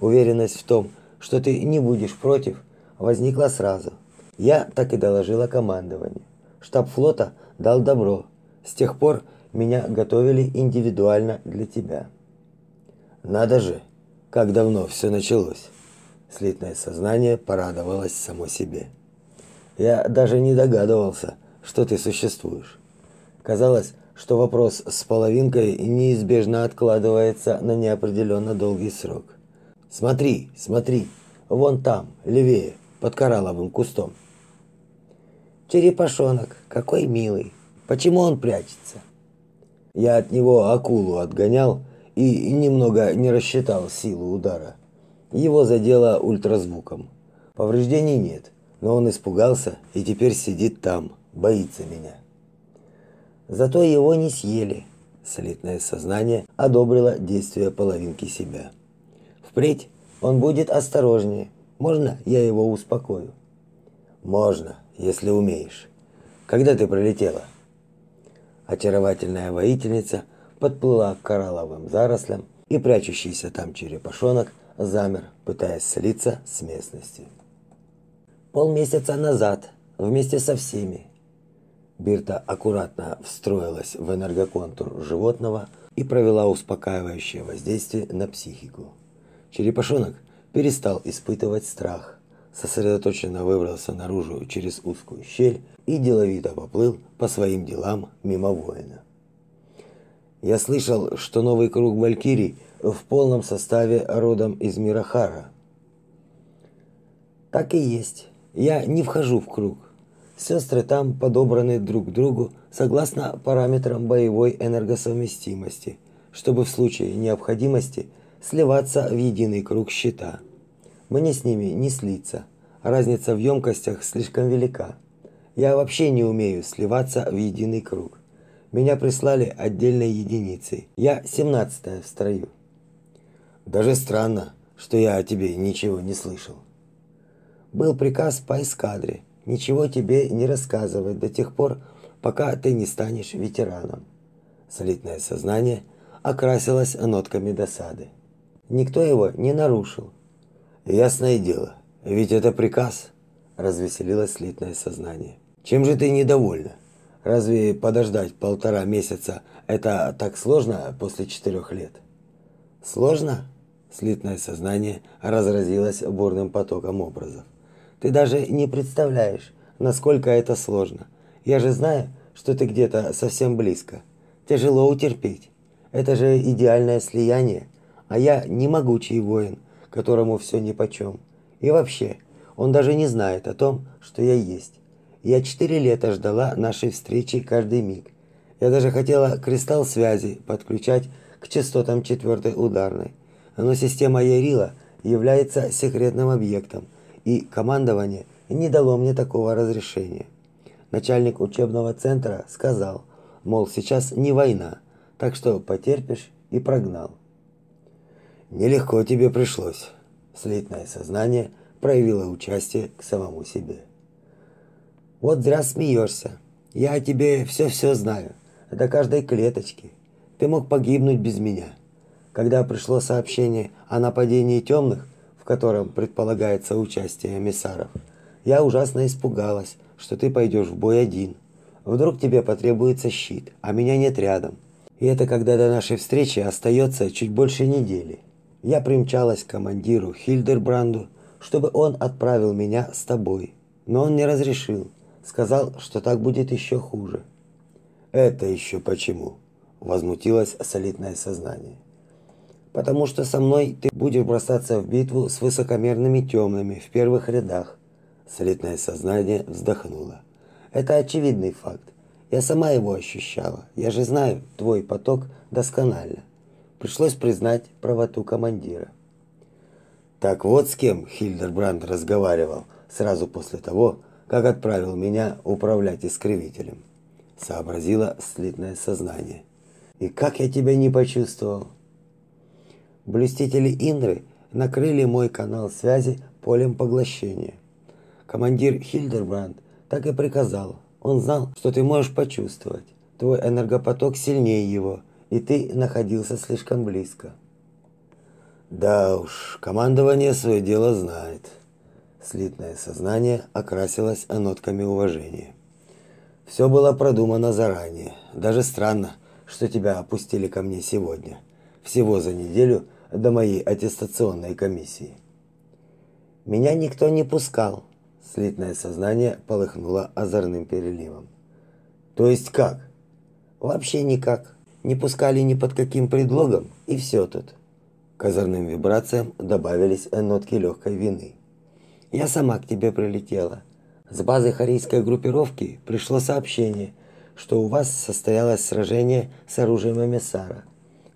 Уверенность в том, что ты не будешь против – возникла сразу. Я так и доложила командованию. Штаб флота дал добро. С тех пор меня готовили индивидуально для тебя. Надо же, как давно все началось. Слитное сознание порадовалось само себе. Я даже не догадывался, что ты существуешь. Казалось, что вопрос с половинкой неизбежно откладывается на неопределенно долгий срок. Смотри, смотри, вон там, левее под коралловым кустом. Черепашонок, какой милый. Почему он прячется? Я от него акулу отгонял и немного не рассчитал силу удара. Его задело ультразвуком. Повреждений нет, но он испугался и теперь сидит там, боится меня. Зато его не съели. Слитное сознание одобрило действия половинки себя. Впредь он будет осторожнее. Можно я его успокою? Можно, если умеешь. Когда ты прилетела? Очаровательная воительница подплыла к коралловым зарослям, и прячущийся там черепашонок замер, пытаясь слиться с местностью. Полмесяца назад, вместе со всеми. Бирта аккуратно встроилась в энергоконтур животного и провела успокаивающее воздействие на психику. Черепашонок перестал испытывать страх, сосредоточенно выбрался наружу через узкую щель и деловито поплыл по своим делам мимо воина. Я слышал, что новый круг Валькирий в полном составе родом из Мирахара. Так и есть. Я не вхожу в круг. Сестры там подобраны друг к другу согласно параметрам боевой энергосовместимости, чтобы в случае необходимости сливаться в единый круг щита. Мне с ними не слиться. Разница в емкостях слишком велика. Я вообще не умею сливаться в единый круг. Меня прислали отдельной единицей. Я семнадцатая в строю. Даже странно, что я о тебе ничего не слышал. Был приказ по эскадре ничего тебе не рассказывать до тех пор, пока ты не станешь ветераном. Слитное сознание окрасилось нотками досады. Никто его не нарушил. Ясное дело, ведь это приказ, развеселилось слитное сознание. Чем же ты недовольна? Разве подождать полтора месяца это так сложно после четырех лет? Сложно? Слитное сознание разразилось бурным потоком образов. Ты даже не представляешь, насколько это сложно. Я же знаю, что ты где-то совсем близко. Тяжело утерпеть. Это же идеальное слияние, а я не могучий воин, которому все нипочем. И вообще, он даже не знает о том, что я есть. Я четыре лета ждала нашей встречи каждый миг. Я даже хотела кристалл связи подключать к частотам четвертой ударной. Но система Ярила является секретным объектом, и командование не дало мне такого разрешения. Начальник учебного центра сказал, мол, сейчас не война, так что потерпишь и прогнал. Нелегко тебе пришлось. Слитное сознание проявило участие к самому себе. Вот зря смеешься. Я о тебе все-все знаю. До каждой клеточки. Ты мог погибнуть без меня. Когда пришло сообщение о нападении темных, в котором предполагается участие эмиссаров, я ужасно испугалась, что ты пойдешь в бой один. Вдруг тебе потребуется щит, а меня нет рядом. И это когда до нашей встречи остается чуть больше недели. Я примчалась к командиру Хильдербранду, чтобы он отправил меня с тобой. Но он не разрешил. Сказал, что так будет еще хуже. Это еще почему? возмутилось солидное сознание. Потому что со мной ты будешь бросаться в битву с высокомерными темными в первых рядах. Солидное сознание вздохнуло. Это очевидный факт. Я сама его ощущала. Я же знаю твой поток досконально. Пришлось признать правоту командира. Так вот с кем Хильдербранд разговаривал сразу после того, как отправил меня управлять искривителем. Сообразило слитное сознание. И как я тебя не почувствовал? Блюстители Индры накрыли мой канал связи полем поглощения. Командир Хильдербранд так и приказал. Он знал, что ты можешь почувствовать. Твой энергопоток сильнее его, и ты находился слишком близко. Да уж, командование свое дело знает. Слитное сознание окрасилось нотками уважения. Все было продумано заранее. Даже странно, что тебя опустили ко мне сегодня. Всего за неделю до моей аттестационной комиссии. Меня никто не пускал. Слитное сознание полыхнуло озорным переливом. То есть как? Вообще никак. Не пускали ни под каким предлогом, и все тут. К озорным вибрациям добавились нотки легкой вины. Я сама к тебе прилетела. С базы харийской группировки пришло сообщение, что у вас состоялось сражение с оружием эмиссара.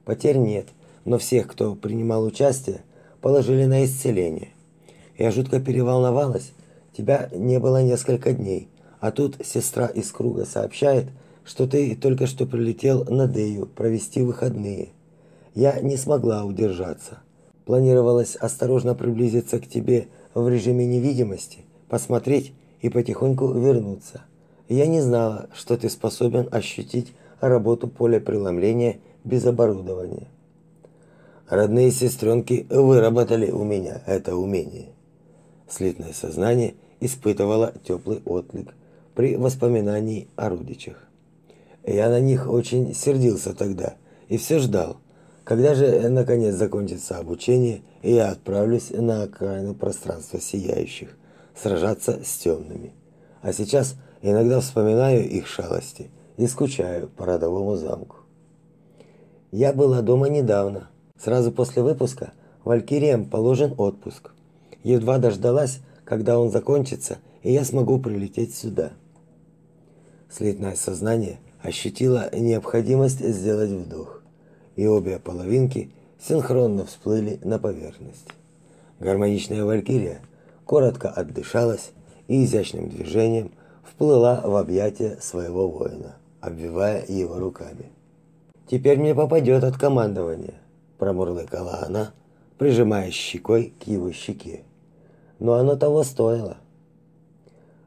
Потерь нет, но всех, кто принимал участие, положили на исцеление. Я жутко переволновалась. Тебя не было несколько дней, а тут сестра из круга сообщает, что ты только что прилетел на Дею провести выходные. Я не смогла удержаться. Планировалось осторожно приблизиться к тебе в режиме невидимости, посмотреть и потихоньку вернуться. Я не знала, что ты способен ощутить работу поля преломления без оборудования. Родные сестренки выработали у меня это умение. Слитное сознание испытывало теплый отклик при воспоминании о родичах. Я на них очень сердился тогда и все ждал, когда же наконец закончится обучение, и я отправлюсь на окраины пространства сияющих, сражаться с темными. А сейчас иногда вспоминаю их шалости и скучаю по родовому замку. Я была дома недавно. Сразу после выпуска Валькириям положен отпуск. Едва дождалась, когда он закончится, и я смогу прилететь сюда. Слитное сознание ощутило необходимость сделать вдох, и обе половинки синхронно всплыли на поверхность. Гармоничная валькирия коротко отдышалась и изящным движением вплыла в объятия своего воина, обвивая его руками. Теперь мне попадет от командования, промурлыкала она, прижимая щекой к его щеке. Но оно того стоило.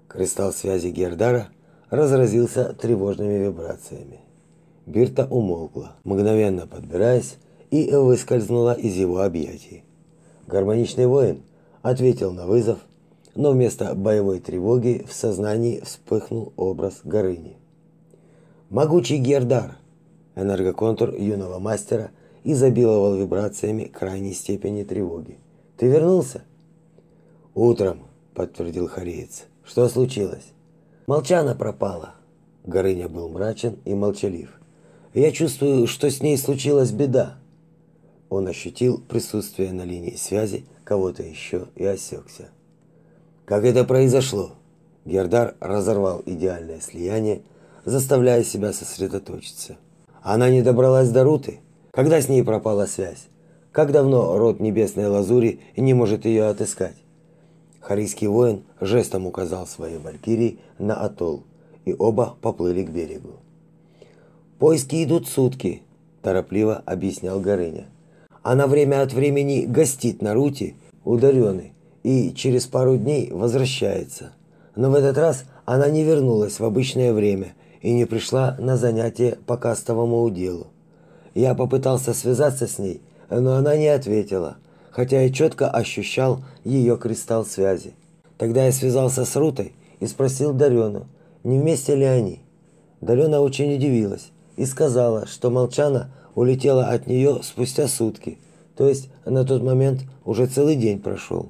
Кристалл связи Гердара разразился тревожными вибрациями. Бирта умолкла, мгновенно подбираясь, и выскользнула из его объятий. Гармоничный воин ответил на вызов, но вместо боевой тревоги в сознании вспыхнул образ Горыни. Могучий Гердар, Энергоконтур юного мастера изобиловал вибрациями крайней степени тревоги. Ты вернулся? Утром, подтвердил Хариец. Что случилось? Молчана пропала. Горыня был мрачен и молчалив. Я чувствую, что с ней случилась беда. Он ощутил присутствие на линии связи кого-то еще и осекся. Как это произошло? Гердар разорвал идеальное слияние, заставляя себя сосредоточиться. Она не добралась до Руты? Когда с ней пропала связь? Как давно род Небесной Лазури не может ее отыскать? Харийский воин жестом указал своей валькирии на атолл, и оба поплыли к берегу. «Поиски идут сутки», – торопливо объяснял Горыня. «Она время от времени гостит на Руте, ударены, и через пару дней возвращается. Но в этот раз она не вернулась в обычное время и не пришла на занятие по кастовому уделу. Я попытался связаться с ней, но она не ответила, хотя я четко ощущал ее кристалл связи. Тогда я связался с Рутой и спросил Дарену, не вместе ли они. Дарена очень удивилась и сказала, что Молчана улетела от нее спустя сутки, то есть на тот момент уже целый день прошел.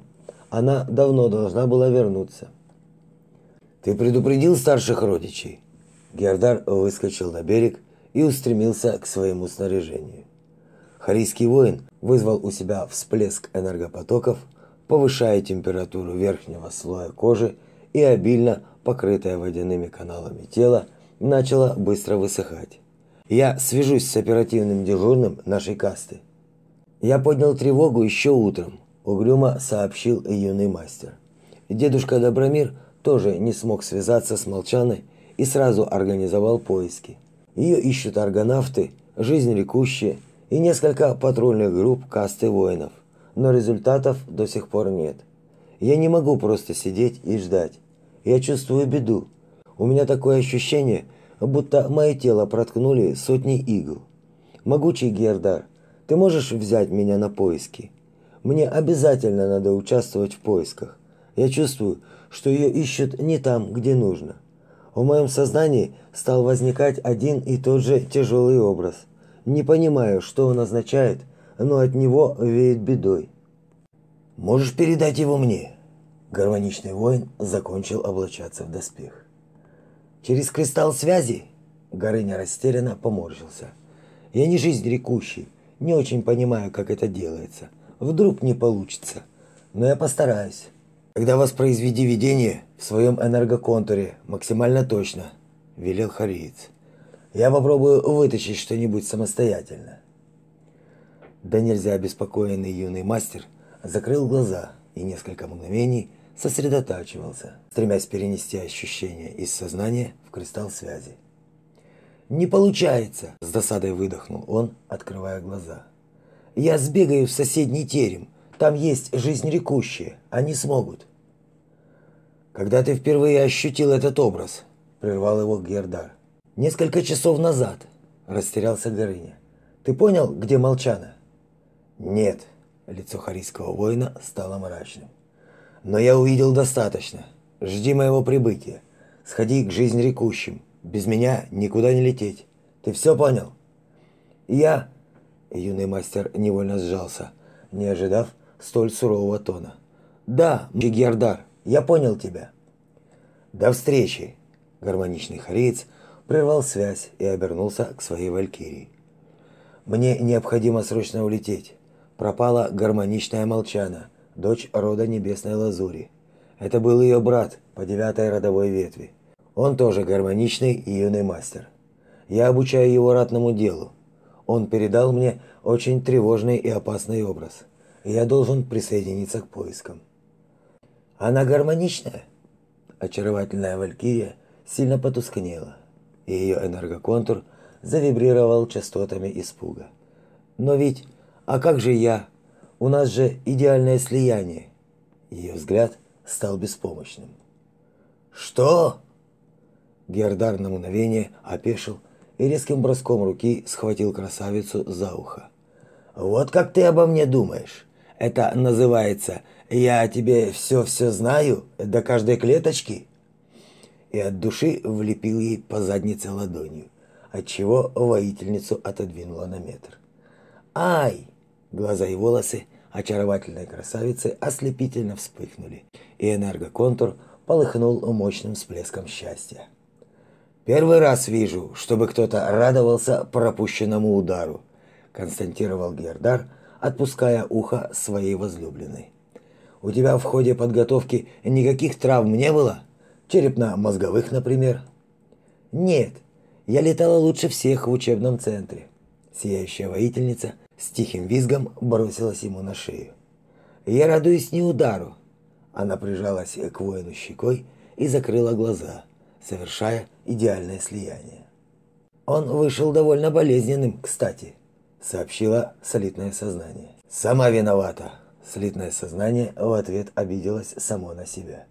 Она давно должна была вернуться. «Ты предупредил старших родичей?» Гердар выскочил на берег и устремился к своему снаряжению. Харийский воин вызвал у себя всплеск энергопотоков, повышая температуру верхнего слоя кожи, и обильно покрытое водяными каналами тело начало быстро высыхать. Я свяжусь с оперативным дежурным нашей касты. Я поднял тревогу еще утром, угрюмо сообщил юный мастер. Дедушка Добромир тоже не смог связаться с Молчаной и сразу организовал поиски. Ее ищут аргонавты, жизнь рекущие и несколько патрульных групп касты воинов, но результатов до сих пор нет. Я не могу просто сидеть и ждать. Я чувствую беду. У меня такое ощущение, будто мое тело проткнули сотни игл. Могучий Гердар, ты можешь взять меня на поиски? Мне обязательно надо участвовать в поисках. Я чувствую, что ее ищут не там, где нужно в моем сознании стал возникать один и тот же тяжелый образ. Не понимаю, что он означает, но от него веет бедой. Можешь передать его мне? Гармоничный воин закончил облачаться в доспех. Через кристалл связи Горыня растерянно поморщился. Я не жизнь рекущий, не очень понимаю, как это делается. Вдруг не получится. Но я постараюсь. Когда воспроизведи видение в своем энергоконтуре максимально точно, велел Хариец. Я попробую вытащить что-нибудь самостоятельно. Да нельзя обеспокоенный юный мастер закрыл глаза и несколько мгновений сосредотачивался, стремясь перенести ощущения из сознания в кристалл связи. «Не получается!» – с досадой выдохнул он, открывая глаза. «Я сбегаю в соседний терем. Там есть жизнь рекущая. Они смогут». «Когда ты впервые ощутил этот образ?» – прервал его Гердар. «Несколько часов назад», – растерялся Горыня. «Ты понял, где Молчана?» «Нет», – лицо харийского воина стало мрачным. «Но я увидел достаточно. Жди моего прибытия. Сходи к жизни рекущим. Без меня никуда не лететь. Ты все понял?» «Я...» – юный мастер невольно сжался, не ожидав столь сурового тона. «Да, Гердар, я понял тебя». «До встречи!» – гармоничный хариец – прервал связь и обернулся к своей валькирии. Мне необходимо срочно улететь. Пропала гармоничная Молчана, дочь рода Небесной Лазури. Это был ее брат по девятой родовой ветви. Он тоже гармоничный и юный мастер. Я обучаю его ратному делу. Он передал мне очень тревожный и опасный образ. Я должен присоединиться к поискам. Она гармоничная? Очаровательная валькирия сильно потускнела и ее энергоконтур завибрировал частотами испуга. Но ведь, а как же я? У нас же идеальное слияние. Ее взгляд стал беспомощным. Что? Гердар на мгновение опешил и резким броском руки схватил красавицу за ухо. Вот как ты обо мне думаешь? Это называется я о тебе все-все знаю до каждой клеточки и от души влепил ей по заднице ладонью, отчего воительницу отодвинула на метр. «Ай!» Глаза и волосы очаровательной красавицы ослепительно вспыхнули, и энергоконтур полыхнул мощным всплеском счастья. «Первый раз вижу, чтобы кто-то радовался пропущенному удару», констатировал Гердар, отпуская ухо своей возлюбленной. «У тебя в ходе подготовки никаких травм не было?» Черепно-мозговых, например? Нет, я летала лучше всех в учебном центре. Сияющая воительница с тихим визгом бросилась ему на шею. Я радуюсь не удару. Она прижалась к воину щекой и закрыла глаза, совершая идеальное слияние. Он вышел довольно болезненным, кстати, сообщила солидное сознание. Сама виновата. Слитное сознание в ответ обиделось само на себя.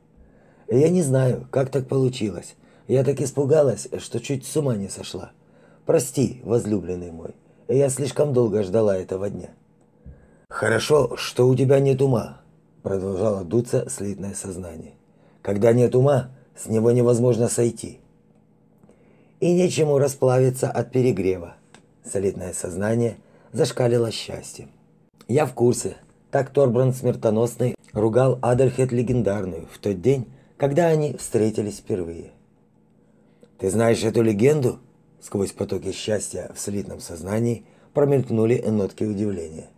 Я не знаю, как так получилось. Я так испугалась, что чуть с ума не сошла. Прости, возлюбленный мой. Я слишком долго ждала этого дня. Хорошо, что у тебя нет ума, продолжало дуться слитное сознание. Когда нет ума, с него невозможно сойти. И нечему расплавиться от перегрева. Солидное сознание зашкалило счастьем. Я в курсе. Так Торбранд смертоносный ругал Адальхет легендарную в тот день, когда они встретились впервые. Ты знаешь эту легенду? Сквозь потоки счастья в слитном сознании промелькнули нотки удивления.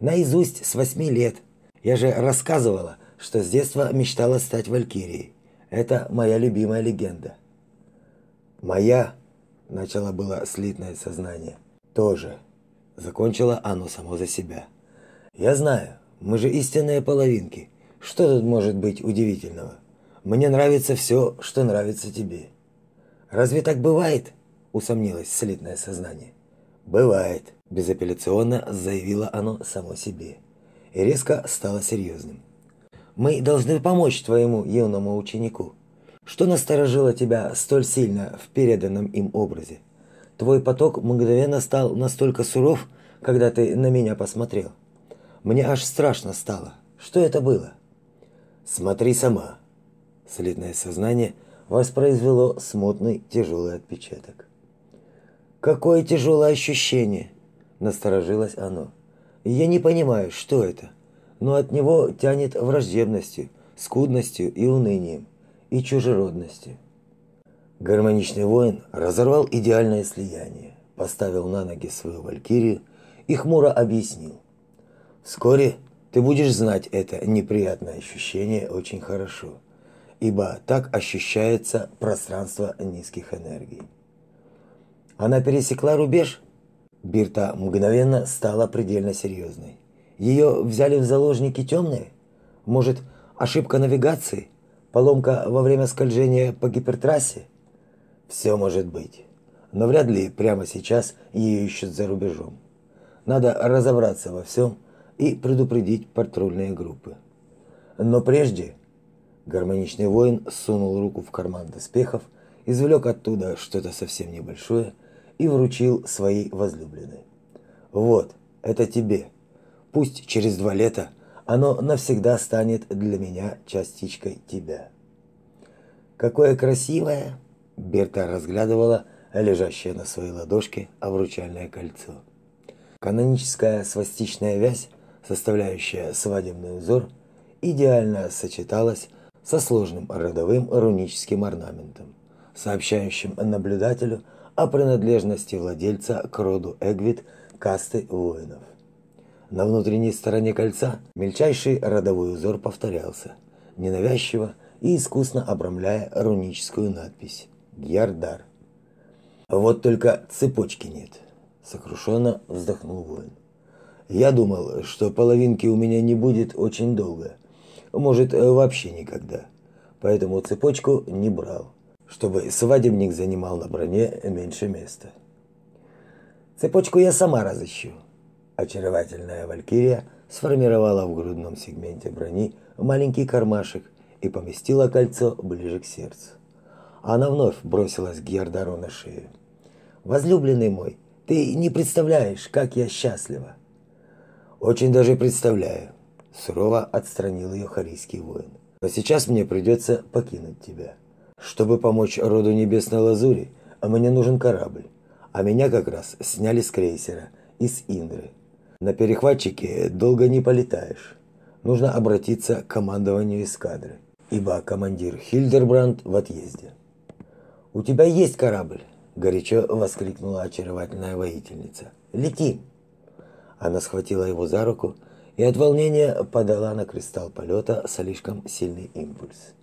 Наизусть с восьми лет. Я же рассказывала, что с детства мечтала стать валькирией. Это моя любимая легенда. Моя, начало было слитное сознание. Тоже. Закончило оно само за себя. Я знаю, мы же истинные половинки. Что тут может быть удивительного? Мне нравится все, что нравится тебе. Разве так бывает? усомнилось слитное сознание. Бывает, безапелляционно заявило оно само себе и резко стало серьезным. Мы должны помочь твоему юному ученику. Что насторожило тебя столь сильно в переданном им образе? Твой поток мгновенно стал настолько суров, когда ты на меня посмотрел. Мне аж страшно стало. Что это было? Смотри сама, Слитное сознание воспроизвело смутный тяжелый отпечаток. «Какое тяжелое ощущение!» – насторожилось оно. «Я не понимаю, что это, но от него тянет враждебностью, скудностью и унынием, и чужеродностью». Гармоничный воин разорвал идеальное слияние, поставил на ноги свою валькирию и хмуро объяснил. Вскоре Ты будешь знать это неприятное ощущение очень хорошо, ибо так ощущается пространство низких энергий. Она пересекла рубеж? Бирта мгновенно стала предельно серьезной. Ее взяли в заложники темные? Может, ошибка навигации? Поломка во время скольжения по гипертрассе? Все может быть. Но вряд ли прямо сейчас ее ищут за рубежом. Надо разобраться во всем и предупредить патрульные группы. Но прежде гармоничный воин сунул руку в карман доспехов, извлек оттуда что-то совсем небольшое и вручил своей возлюбленной. Вот, это тебе. Пусть через два лета оно навсегда станет для меня частичкой тебя. Какое красивое, Берта разглядывала лежащее на своей ладошке обручальное кольцо. Каноническая свастичная вязь, составляющая свадебный узор, идеально сочеталась со сложным родовым руническим орнаментом, сообщающим наблюдателю о принадлежности владельца к роду Эгвит касты воинов. На внутренней стороне кольца мельчайший родовой узор повторялся, ненавязчиво и искусно обрамляя руническую надпись «Гьярдар». Вот только цепочки нет, сокрушенно вздохнул воин. Я думал, что половинки у меня не будет очень долго, может, вообще никогда. Поэтому цепочку не брал, чтобы свадебник занимал на броне меньше места. Цепочку я сама разыщу, Очаровательная валькирия сформировала в грудном сегменте брони маленький кармашек и поместила кольцо ближе к сердцу. Она вновь бросилась к Гердару на шею. «Возлюбленный мой, ты не представляешь, как я счастлива!» «Очень даже представляю», – сурово отстранил ее харийский воин. «Но сейчас мне придется покинуть тебя. Чтобы помочь роду Небесной Лазури, мне нужен корабль, а меня как раз сняли с крейсера из Индры. На перехватчике долго не полетаешь. Нужно обратиться к командованию эскадры, ибо командир Хильдербранд в отъезде. У тебя есть корабль, горячо воскликнула очаровательная воительница. Лети. Она схватила его за руку и от волнения подала на кристалл полета слишком сильный импульс.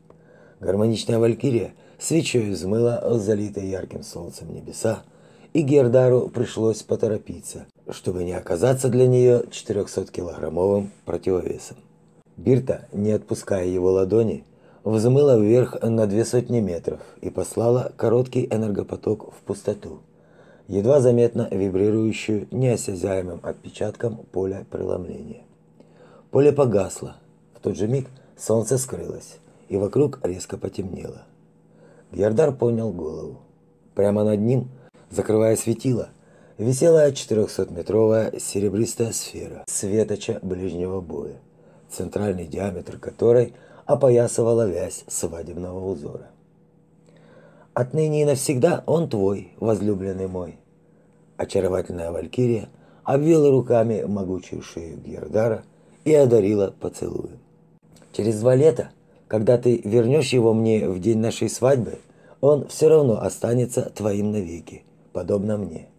Гармоничная валькирия свечой взмыла залитые ярким солнцем небеса, и Гердару пришлось поторопиться, чтобы не оказаться для нее 400-килограммовым противовесом. Бирта, не отпуская его ладони, взмыла вверх на две сотни метров и послала короткий энергопоток в пустоту, едва заметно вибрирующую неосязаемым отпечатком поля преломления. Поле погасло. В тот же миг солнце скрылось, и вокруг резко потемнело. Гердар поднял голову. Прямо над ним, закрывая светило, висела 400-метровая серебристая сфера светоча ближнего боя, центральный диаметр которой опоясывала вязь свадебного узора. Отныне и навсегда он твой, возлюбленный мой. Очаровательная валькирия обвила руками могучую шею Гердара и одарила поцелуем. Через два лета, когда ты вернешь его мне в день нашей свадьбы, он все равно останется твоим навеки, подобно мне.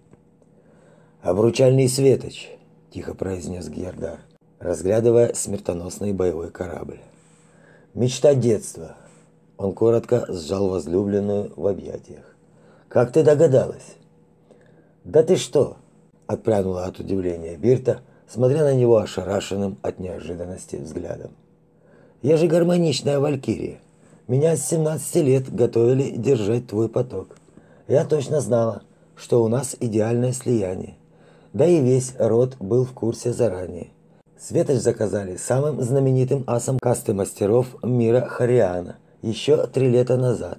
«Обручальный светоч», – тихо произнес Гердар, разглядывая смертоносный боевой корабль. «Мечта детства». Он коротко сжал возлюбленную в объятиях. «Как ты догадалась?» «Да ты что?» – отпрянула от удивления Бирта, смотря на него ошарашенным от неожиданности взглядом. «Я же гармоничная валькирия. Меня с 17 лет готовили держать твой поток. Я точно знала, что у нас идеальное слияние да и весь род был в курсе заранее. Светоч заказали самым знаменитым асом касты мастеров мира Хариана еще три лета назад.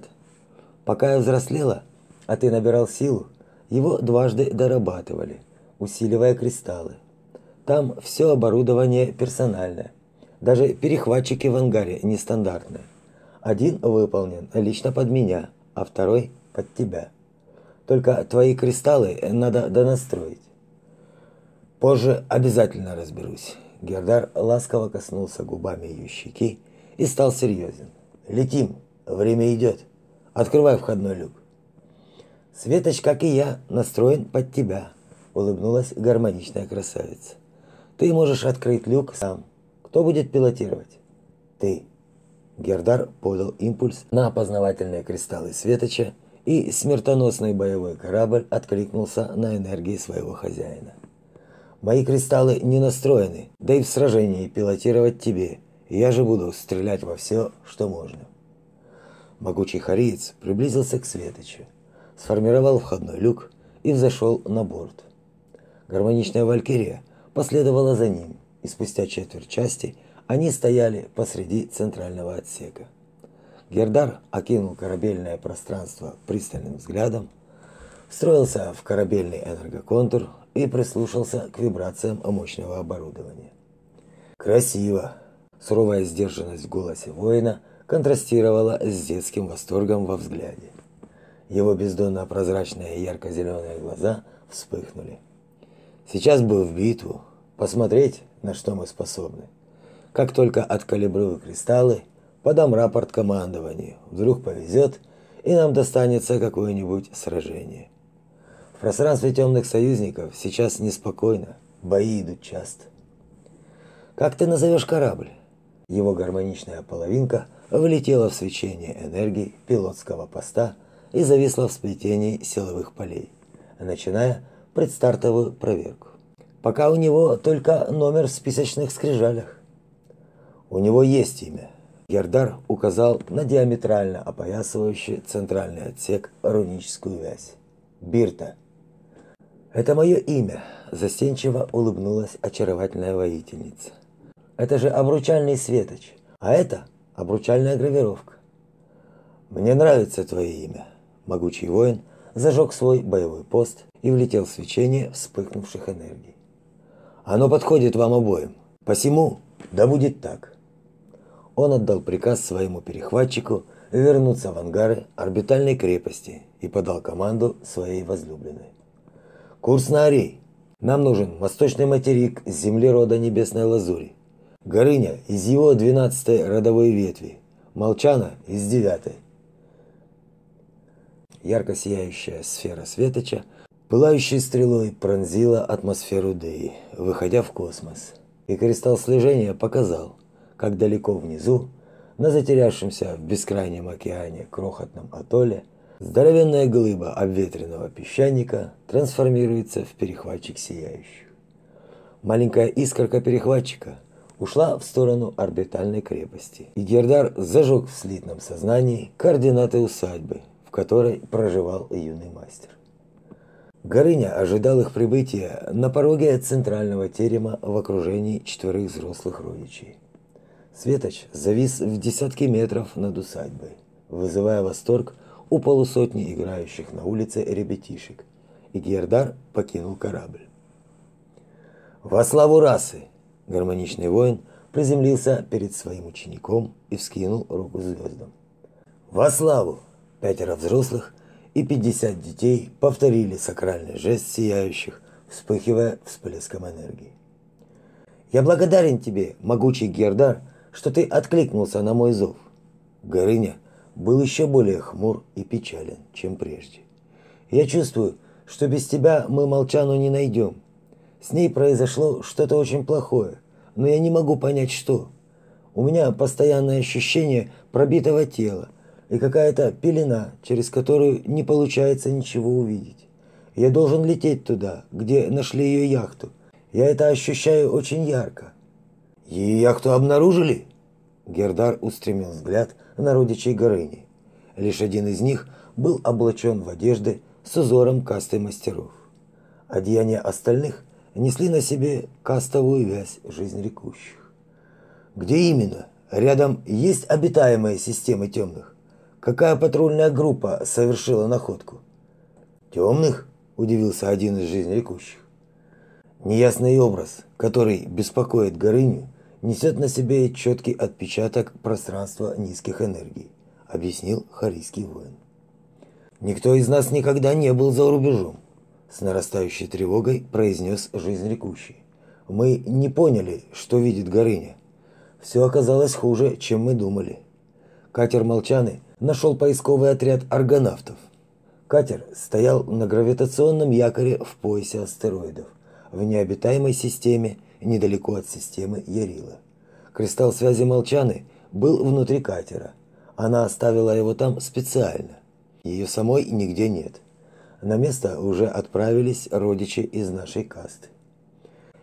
Пока я взрослела, а ты набирал силу, его дважды дорабатывали, усиливая кристаллы. Там все оборудование персональное. Даже перехватчики в ангаре нестандартные. Один выполнен лично под меня, а второй под тебя. Только твои кристаллы надо донастроить. Позже обязательно разберусь. Гердар ласково коснулся губами ее щеки и стал серьезен. Летим, время идет. Открывай входной люк. Светоч, как и я, настроен под тебя, улыбнулась гармоничная красавица. Ты можешь открыть люк сам. Кто будет пилотировать? Ты. Гердар подал импульс на опознавательные кристаллы светоча, и смертоносный боевой корабль откликнулся на энергии своего хозяина. Мои кристаллы не настроены, да и в сражении пилотировать тебе. Я же буду стрелять во все, что можно. Могучий хариец приблизился к светочу, сформировал входной люк и взошел на борт. Гармоничная валькирия последовала за ним, и спустя четверть части они стояли посреди центрального отсека. Гердар окинул корабельное пространство пристальным взглядом, встроился в корабельный энергоконтур и прислушался к вибрациям мощного оборудования. Красиво. Суровая сдержанность в голосе воина контрастировала с детским восторгом во взгляде. Его бездонно-прозрачные ярко-зеленые глаза вспыхнули. Сейчас бы в битву, посмотреть, на что мы способны. Как только откалибрую кристаллы, подам рапорт командованию. Вдруг повезет, и нам достанется какое-нибудь сражение. В пространстве темных союзников сейчас неспокойно, бои идут часто. Как ты назовешь корабль? Его гармоничная половинка влетела в свечение энергии пилотского поста и зависла в сплетении силовых полей, начиная предстартовую проверку. Пока у него только номер в списочных скрижалях. У него есть имя. Гердар указал на диаметрально опоясывающий центральный отсек руническую вязь. Бирта. Это мое имя, застенчиво улыбнулась очаровательная воительница. Это же обручальный светоч, а это обручальная гравировка. Мне нравится твое имя. Могучий воин зажег свой боевой пост и влетел в свечение вспыхнувших энергий. Оно подходит вам обоим. Посему да будет так. Он отдал приказ своему перехватчику вернуться в ангары орбитальной крепости и подал команду своей возлюбленной. Курс на Арей. Нам нужен восточный материк с земли рода Небесной Лазури. Горыня из его двенадцатой родовой ветви. Молчана из девятой. Ярко сияющая сфера светоча пылающей стрелой пронзила атмосферу Деи, выходя в космос. И кристалл слежения показал, как далеко внизу, на затерявшемся в бескрайнем океане крохотном атолле, Здоровенная глыба обветренного песчаника трансформируется в перехватчик сияющих. Маленькая искорка перехватчика ушла в сторону орбитальной крепости, и Гердар зажег в слитном сознании координаты усадьбы, в которой проживал юный мастер. Горыня ожидал их прибытия на пороге центрального терема в окружении четверых взрослых родичей. Светоч завис в десятки метров над усадьбой, вызывая восторг у полусотни играющих на улице ребятишек, и Гердар покинул корабль. «Во славу расы!» Гармоничный воин приземлился перед своим учеником и вскинул руку звездам. «Во славу!» Пятеро взрослых и пятьдесят детей повторили сакральный жест сияющих, вспыхивая всплеском энергии. «Я благодарен тебе, могучий Гердар, что ты откликнулся на мой зов». Горыня – был еще более хмур и печален, чем прежде. Я чувствую, что без тебя мы Молчану не найдем. С ней произошло что-то очень плохое, но я не могу понять, что. У меня постоянное ощущение пробитого тела и какая-то пелена, через которую не получается ничего увидеть. Я должен лететь туда, где нашли ее яхту. Я это ощущаю очень ярко. Ее яхту обнаружили? Гердар устремил взгляд на родичей Горыни. Лишь один из них был облачен в одежды с узором касты мастеров. Одеяния остальных несли на себе кастовую вязь жизнь рекущих. Где именно? Рядом есть обитаемая система темных? Какая патрульная группа совершила находку? Темных? Удивился один из жизнерекущих. Неясный образ, который беспокоит Горыню, несет на себе четкий отпечаток пространства низких энергий, объяснил харийский воин. Никто из нас никогда не был за рубежом, с нарастающей тревогой произнес жизнь рекущий. Мы не поняли, что видит Горыня. Все оказалось хуже, чем мы думали. Катер Молчаны нашел поисковый отряд аргонавтов. Катер стоял на гравитационном якоре в поясе астероидов в необитаемой системе недалеко от системы Ярила. Кристалл связи Молчаны был внутри катера. Она оставила его там специально. Ее самой нигде нет. На место уже отправились родичи из нашей касты.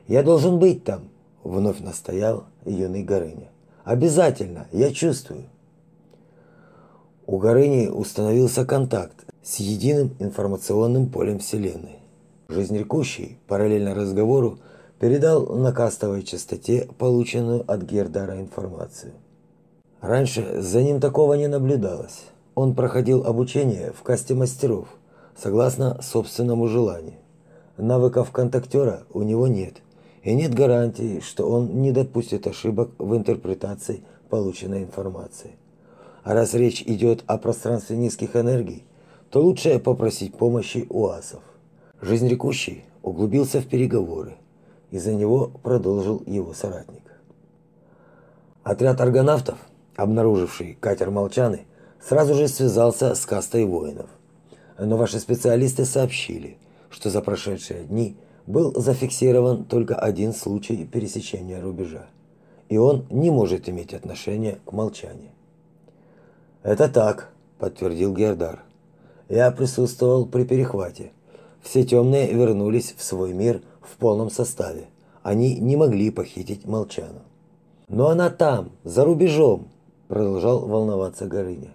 Я должен быть там, вновь настоял юный Горыня. Обязательно, я чувствую. У Горыни установился контакт с единым информационным полем Вселенной. Жизнерекущий, параллельно разговору, передал на кастовой частоте полученную от Гердара информацию. Раньше за ним такого не наблюдалось. Он проходил обучение в касте мастеров, согласно собственному желанию. Навыков контактера у него нет, и нет гарантии, что он не допустит ошибок в интерпретации полученной информации. А раз речь идет о пространстве низких энергий, то лучше попросить помощи у асов. Жизнерекущий углубился в переговоры, и за него продолжил его соратник. Отряд аргонавтов, обнаруживший катер Молчаны, сразу же связался с кастой воинов – но ваши специалисты сообщили, что за прошедшие дни был зафиксирован только один случай пересечения рубежа, и он не может иметь отношения к молчанию. Это так, подтвердил Гердар. Я присутствовал при перехвате. Все темные вернулись в свой мир в полном составе. Они не могли похитить Молчану. Но она там, за рубежом, продолжал волноваться Горыня.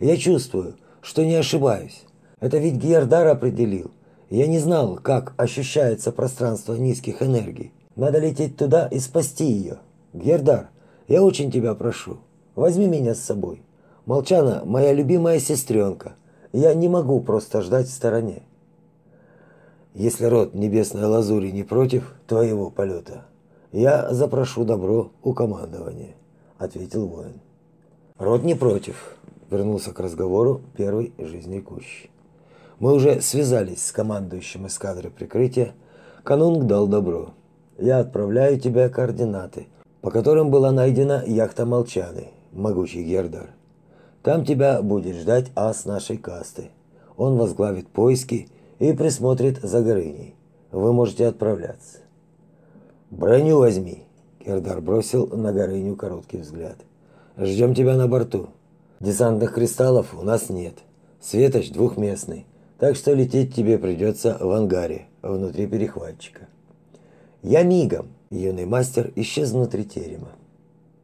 Я чувствую, что не ошибаюсь. Это ведь Гердар определил. Я не знал, как ощущается пространство низких энергий. Надо лететь туда и спасти ее. Гердар, я очень тебя прошу, возьми меня с собой. Молчана моя любимая сестренка. Я не могу просто ждать в стороне. Если род Небесной Лазури не против твоего полета, я запрошу добро у командования, ответил воин. Род не против, вернулся к разговору первый жизнекущий. Мы уже связались с командующим эскадры прикрытия. Канунг дал добро. Я отправляю тебе координаты, по которым была найдена яхта Молчаны, могучий Гердар. Там тебя будет ждать ас нашей касты. Он возглавит поиски и присмотрит за Горыней. Вы можете отправляться. Броню возьми. Гердар бросил на Горыню короткий взгляд. Ждем тебя на борту. Десантных кристаллов у нас нет. Светоч двухместный. Так что лететь тебе придется в ангаре, внутри перехватчика. Я мигом, юный мастер исчез внутри терема.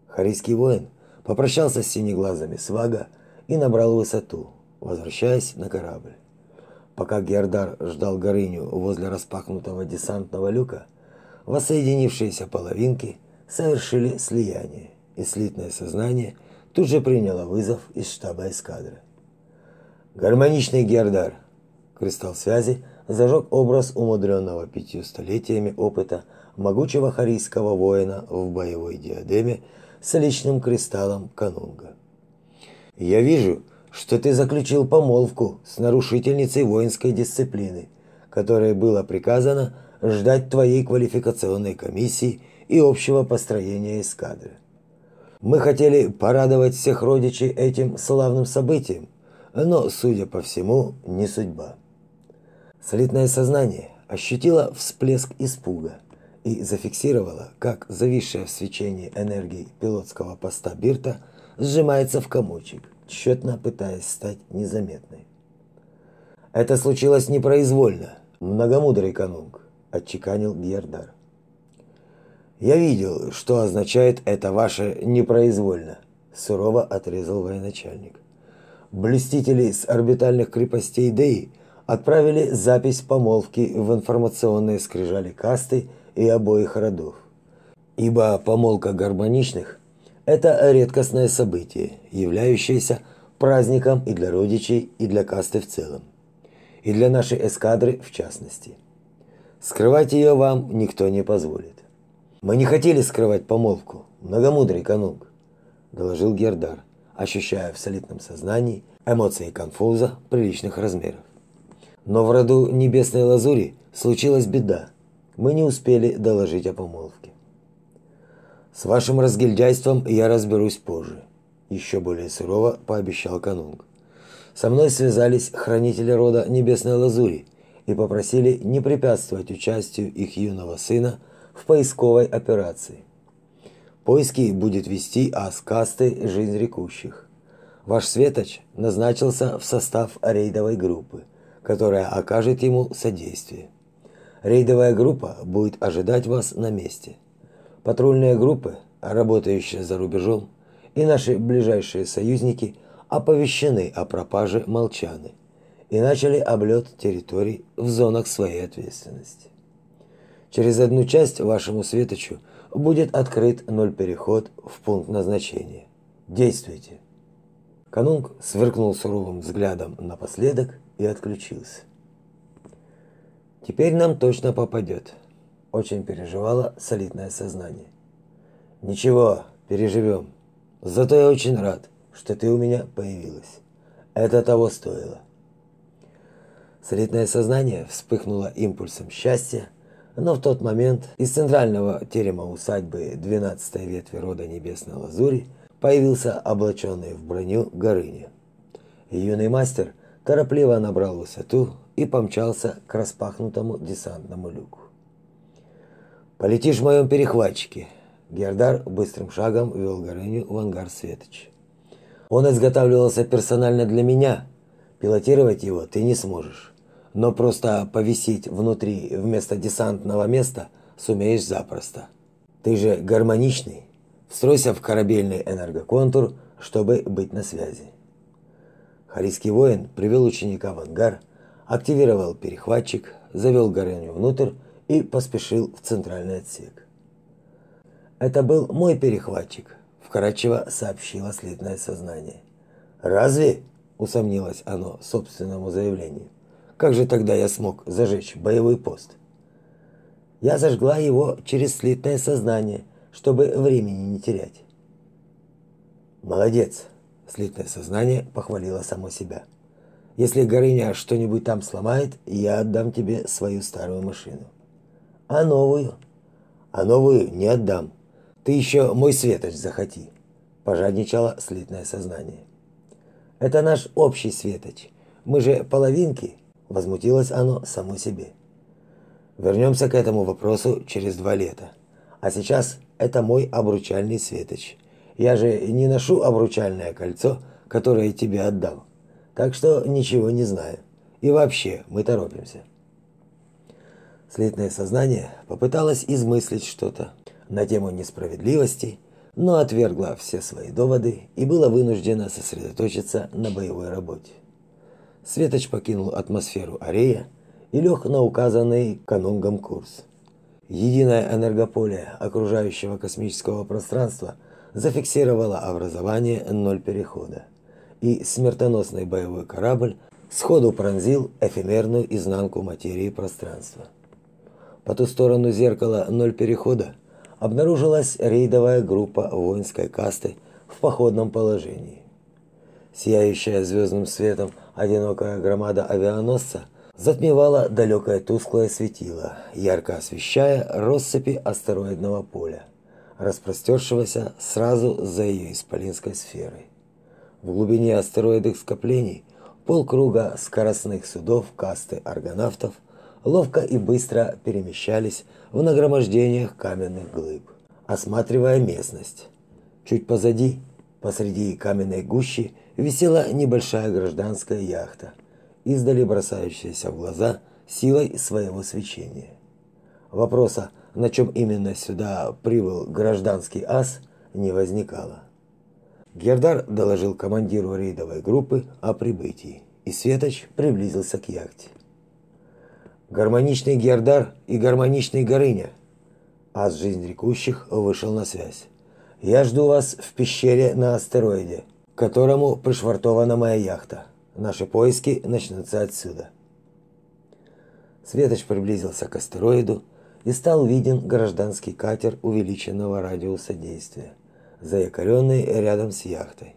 Харийский воин попрощался с синеглазыми свага и набрал высоту, возвращаясь на корабль. Пока Гердар ждал Горыню возле распахнутого десантного люка, воссоединившиеся половинки совершили слияние, и слитное сознание тут же приняло вызов из штаба эскадры. «Гармоничный Гердар!» Кристалл связи зажег образ умудренного пятью столетиями опыта могучего харийского воина в боевой диадеме с личным кристаллом канунга. «Я вижу, что ты заключил помолвку с нарушительницей воинской дисциплины, которой было приказано ждать твоей квалификационной комиссии и общего построения эскадры. Мы хотели порадовать всех родичей этим славным событием, но, судя по всему, не судьба. Слитное сознание ощутило всплеск испуга и зафиксировало, как зависшая в свечении энергии пилотского поста Бирта сжимается в комочек, тщетно пытаясь стать незаметной. Это случилось непроизвольно, многомудрый канунг, отчеканил Гердар. Я видел, что означает это ваше непроизвольно, сурово отрезал военачальник. Блюстители с орбитальных крепостей Деи отправили запись помолвки в информационные скрижали касты и обоих родов. Ибо помолвка гармоничных – это редкостное событие, являющееся праздником и для родичей, и для касты в целом. И для нашей эскадры в частности. Скрывать ее вам никто не позволит. Мы не хотели скрывать помолвку, многомудрый канунг, доложил Гердар, ощущая в солидном сознании эмоции конфуза приличных размеров. Но в роду Небесной Лазури случилась беда. Мы не успели доложить о помолвке. С вашим разгильдяйством я разберусь позже, еще более сурово пообещал Канунг. Со мной связались хранители рода Небесной Лазури и попросили не препятствовать участию их юного сына в поисковой операции. Поиски будет вести Аскасты «Жизнь рекущих». Ваш Светоч назначился в состав рейдовой группы, которая окажет ему содействие. Рейдовая группа будет ожидать вас на месте. Патрульные группы, работающие за рубежом, и наши ближайшие союзники оповещены о пропаже Молчаны и начали облет территорий в зонах своей ответственности. Через одну часть вашему светочу будет открыт ноль переход в пункт назначения. Действуйте. Канунг сверкнул суровым взглядом напоследок и отключился. Теперь нам точно попадет. Очень переживало солидное сознание. Ничего, переживем. Зато я очень рад, что ты у меня появилась. Это того стоило. Солидное сознание вспыхнуло импульсом счастья, но в тот момент из центрального терема усадьбы 12-й ветви рода Небесной Лазури появился облаченный в броню Горыня. Юный мастер торопливо набрал высоту и помчался к распахнутому десантному люку. «Полетишь в моем перехватчике!» Гердар быстрым шагом вел Горыню в ангар Светоч. «Он изготавливался персонально для меня. Пилотировать его ты не сможешь но просто повисеть внутри вместо десантного места сумеешь запросто. Ты же гармоничный. Встройся в корабельный энергоконтур, чтобы быть на связи. Харийский воин привел ученика в ангар, активировал перехватчик, завел Гореню внутрь и поспешил в центральный отсек. Это был мой перехватчик, вкратчиво сообщило слитное сознание. Разве? усомнилось оно собственному заявлению. Как же тогда я смог зажечь боевой пост? Я зажгла его через слитное сознание, чтобы времени не терять. Молодец, слитное сознание похвалило само себя. Если Горыня что-нибудь там сломает, я отдам тебе свою старую машину. А новую? А новую не отдам. Ты еще мой светоч захоти, пожадничало слитное сознание. Это наш общий светоч. Мы же половинки, возмутилось оно само себе. Вернемся к этому вопросу через два лета. А сейчас это мой обручальный светоч. Я же не ношу обручальное кольцо, которое тебе отдал. Так что ничего не знаю. И вообще, мы торопимся. Слитное сознание попыталось измыслить что-то на тему несправедливости, но отвергла все свои доводы и было вынуждено сосредоточиться на боевой работе. Светоч покинул атмосферу Арея и лег на указанный канунгом курс. Единое энергополе окружающего космического пространства зафиксировало образование ноль перехода, и смертоносный боевой корабль сходу пронзил эфемерную изнанку материи пространства. По ту сторону зеркала ноль перехода обнаружилась рейдовая группа воинской касты в походном положении. Сияющая звездным светом одинокая громада авианосца затмевала далекое тусклое светило, ярко освещая россыпи астероидного поля, распростершегося сразу за ее исполинской сферой. В глубине астероидных скоплений полкруга скоростных судов касты аргонавтов ловко и быстро перемещались в нагромождениях каменных глыб, осматривая местность. Чуть позади, посреди каменной гущи, висела небольшая гражданская яхта, издали бросающаяся в глаза силой своего свечения. Вопроса, на чем именно сюда прибыл гражданский ас, не возникало. Гердар доложил командиру рейдовой группы о прибытии, и Светоч приблизился к яхте. Гармоничный Гердар и гармоничный Горыня. Ас жизнь рекущих вышел на связь. Я жду вас в пещере на астероиде к которому пришвартована моя яхта. Наши поиски начнутся отсюда. Светоч приблизился к астероиду и стал виден гражданский катер увеличенного радиуса действия, заякоренный рядом с яхтой.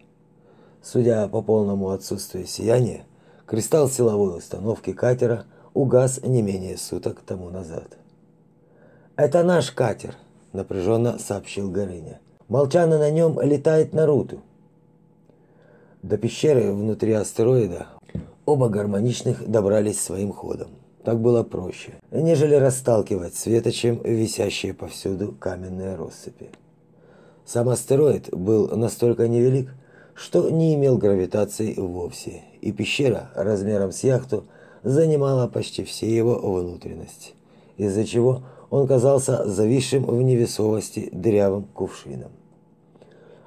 Судя по полному отсутствию сияния, кристалл силовой установки катера угас не менее суток тому назад. «Это наш катер», – напряженно сообщил Горыня. «Молчано на нем летает Наруту. До пещеры внутри астероида оба гармоничных добрались своим ходом. Так было проще, нежели расталкивать светочем висящие повсюду каменные россыпи. Сам астероид был настолько невелик, что не имел гравитации вовсе, и пещера размером с яхту занимала почти все его внутренности, из-за чего он казался зависшим в невесомости дырявым кувшином.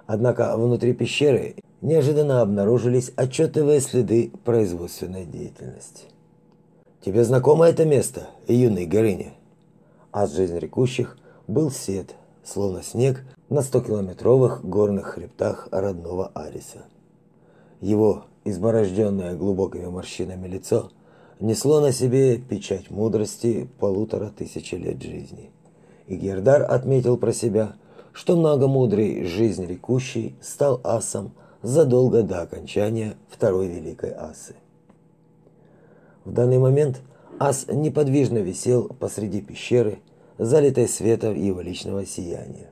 Однако внутри пещеры неожиданно обнаружились отчетливые следы производственной деятельности. «Тебе знакомо это место, юный Горыня?» А с жизнь рекущих был сед, словно снег на 100-километровых горных хребтах родного Ариса. Его изборожденное глубокими морщинами лицо несло на себе печать мудрости полутора тысячи лет жизни. И Гердар отметил про себя – что многомудрый жизнь рекущий стал асом задолго до окончания второй великой асы. В данный момент ас неподвижно висел посреди пещеры, залитой светом его личного сияния,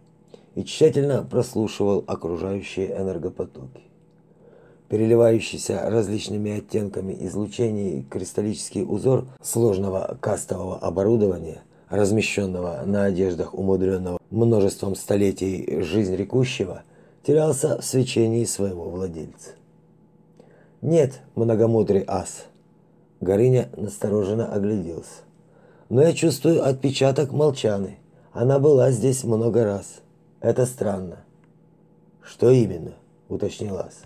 и тщательно прослушивал окружающие энергопотоки. Переливающийся различными оттенками излучений кристаллический узор сложного кастового оборудования – размещенного на одеждах умудренного множеством столетий жизнь рекущего, терялся в свечении своего владельца. «Нет, многомудрый ас!» Горыня настороженно огляделся. «Но я чувствую отпечаток молчаны. Она была здесь много раз. Это странно». «Что именно?» – уточнил ас.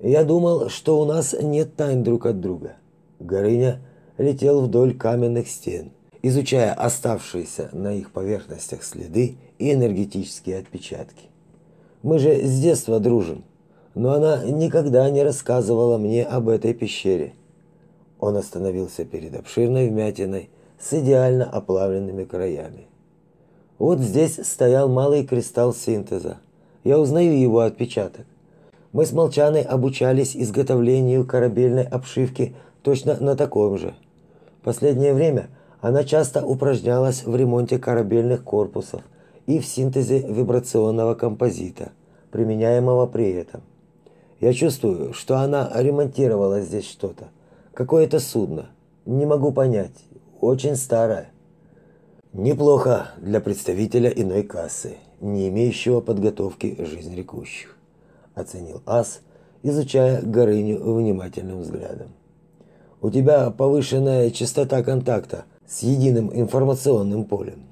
«Я думал, что у нас нет тайн друг от друга». Горыня летел вдоль каменных стен – изучая оставшиеся на их поверхностях следы и энергетические отпечатки. Мы же с детства дружим, но она никогда не рассказывала мне об этой пещере. Он остановился перед обширной вмятиной с идеально оплавленными краями. Вот здесь стоял малый кристалл синтеза. Я узнаю его отпечаток. Мы с Молчаной обучались изготовлению корабельной обшивки точно на таком же. Последнее время – она часто упражнялась в ремонте корабельных корпусов и в синтезе вибрационного композита, применяемого при этом. Я чувствую, что она ремонтировала здесь что-то. Какое-то судно. Не могу понять. Очень старое. Неплохо для представителя иной кассы, не имеющего подготовки жизнь рекущих, оценил Ас, изучая Горыню внимательным взглядом. У тебя повышенная частота контакта с единым информационным полем.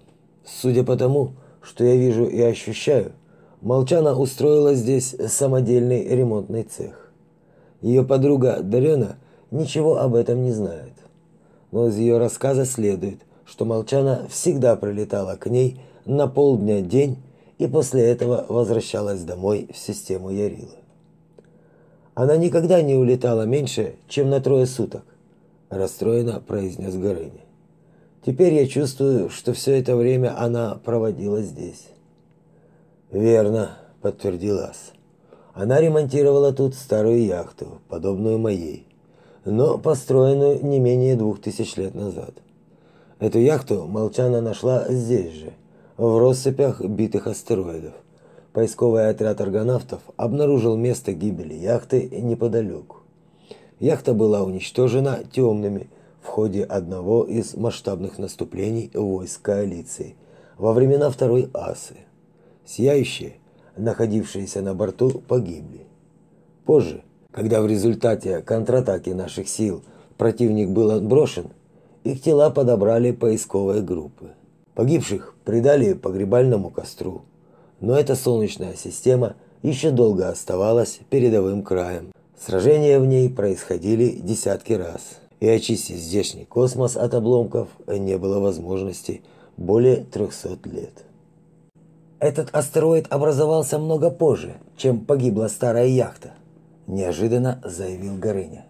Судя по тому, что я вижу и ощущаю, Молчана устроила здесь самодельный ремонтный цех. Ее подруга Дарена ничего об этом не знает. Но из ее рассказа следует, что Молчана всегда прилетала к ней на полдня день и после этого возвращалась домой в систему Ярила. Она никогда не улетала меньше, чем на трое суток, расстроенно произнес Горыня. Теперь я чувствую, что все это время она проводила здесь. Верно, подтвердил Ас. Она ремонтировала тут старую яхту, подобную моей, но построенную не менее двух тысяч лет назад. Эту яхту Молчана нашла здесь же, в россыпях битых астероидов. Поисковый отряд аргонавтов обнаружил место гибели яхты неподалеку. Яхта была уничтожена темными, в ходе одного из масштабных наступлений войск коалиции во времена Второй Асы. Сияющие, находившиеся на борту, погибли. Позже, когда в результате контратаки наших сил противник был отброшен, их тела подобрали поисковые группы. Погибших предали погребальному костру. Но эта солнечная система еще долго оставалась передовым краем. Сражения в ней происходили десятки раз и очистить здешний космос от обломков не было возможности более 300 лет. Этот астероид образовался много позже, чем погибла старая яхта, неожиданно заявил Горыня.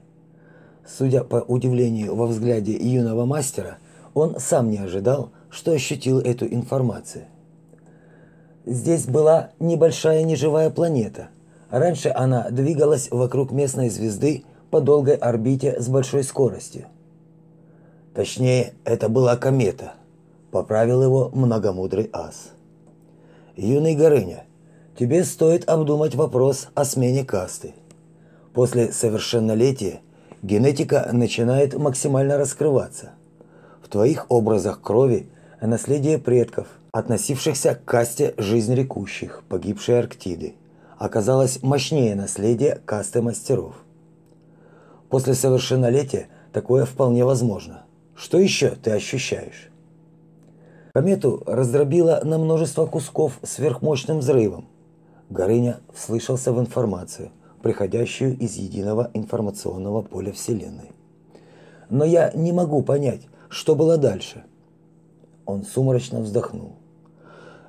Судя по удивлению во взгляде юного мастера, он сам не ожидал, что ощутил эту информацию. Здесь была небольшая неживая планета. Раньше она двигалась вокруг местной звезды по долгой орбите с большой скоростью. Точнее, это была комета, поправил его многомудрый ас. Юный Горыня, тебе стоит обдумать вопрос о смене касты. После совершеннолетия генетика начинает максимально раскрываться. В твоих образах крови наследие предков, относившихся к касте жизнь рекущих, погибшей Арктиды, оказалось мощнее наследия касты мастеров. После совершеннолетия такое вполне возможно. Что еще ты ощущаешь? Комету раздробило на множество кусков сверхмощным взрывом. Горыня вслышался в информацию, приходящую из единого информационного поля Вселенной. Но я не могу понять, что было дальше. Он сумрачно вздохнул.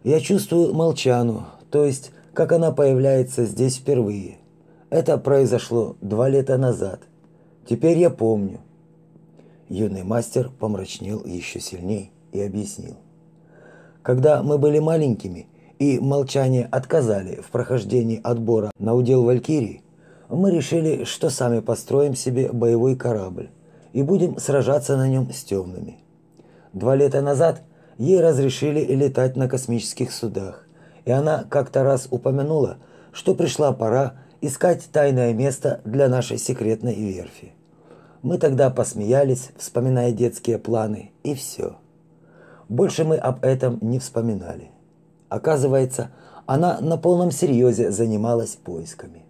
Я чувствую молчану, то есть, как она появляется здесь впервые. Это произошло два лета назад. Теперь я помню. Юный мастер помрачнел еще сильней и объяснил. Когда мы были маленькими и молчание отказали в прохождении отбора на удел Валькирии, мы решили, что сами построим себе боевой корабль и будем сражаться на нем с темными. Два лета назад ей разрешили летать на космических судах, и она как-то раз упомянула, что пришла пора искать тайное место для нашей секретной верфи. Мы тогда посмеялись, вспоминая детские планы, и все. Больше мы об этом не вспоминали. Оказывается, она на полном серьезе занималась поисками.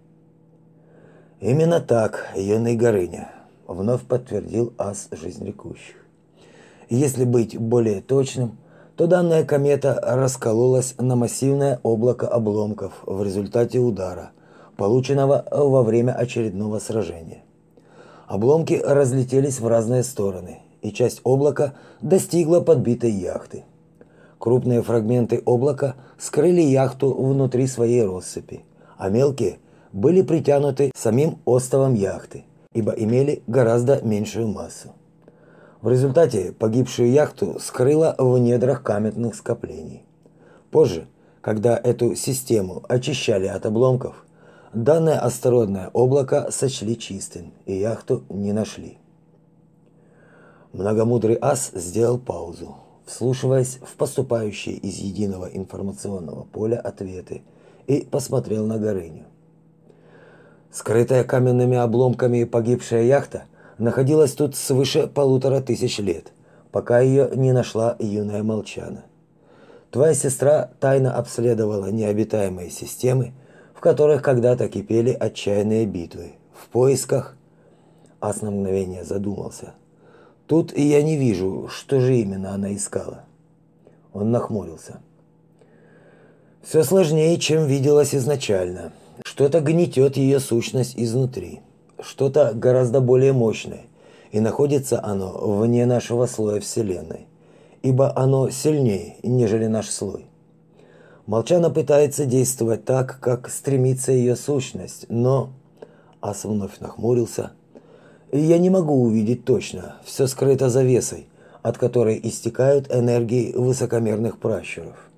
Именно так, юный Горыня, вновь подтвердил ас жизнерекущих. Если быть более точным, то данная комета раскололась на массивное облако обломков в результате удара, полученного во время очередного сражения. Обломки разлетелись в разные стороны, и часть облака достигла подбитой яхты. Крупные фрагменты облака скрыли яхту внутри своей россыпи, а мелкие были притянуты самим остовом яхты, ибо имели гораздо меньшую массу. В результате погибшую яхту скрыло в недрах каменных скоплений. Позже, когда эту систему очищали от обломков, данное астероидное облако сочли чистым и яхту не нашли. Многомудрый ас сделал паузу, вслушиваясь в поступающие из единого информационного поля ответы, и посмотрел на Горыню. Скрытая каменными обломками погибшая яхта находилась тут свыше полутора тысяч лет, пока ее не нашла юная Молчана. Твоя сестра тайно обследовала необитаемые системы, в которых когда-то кипели отчаянные битвы, в поисках... Мгновение задумался – Тут и я не вижу, что же именно она искала. Он нахмурился. Все сложнее, чем виделось изначально. Что-то гнетет ее сущность изнутри. Что-то гораздо более мощное. И находится оно вне нашего слоя Вселенной. Ибо оно сильнее, нежели наш слой. Молчана пытается действовать так, как стремится ее сущность, но... Ас вновь нахмурился я не могу увидеть точно, все скрыто завесой, от которой истекают энергии высокомерных пращуров.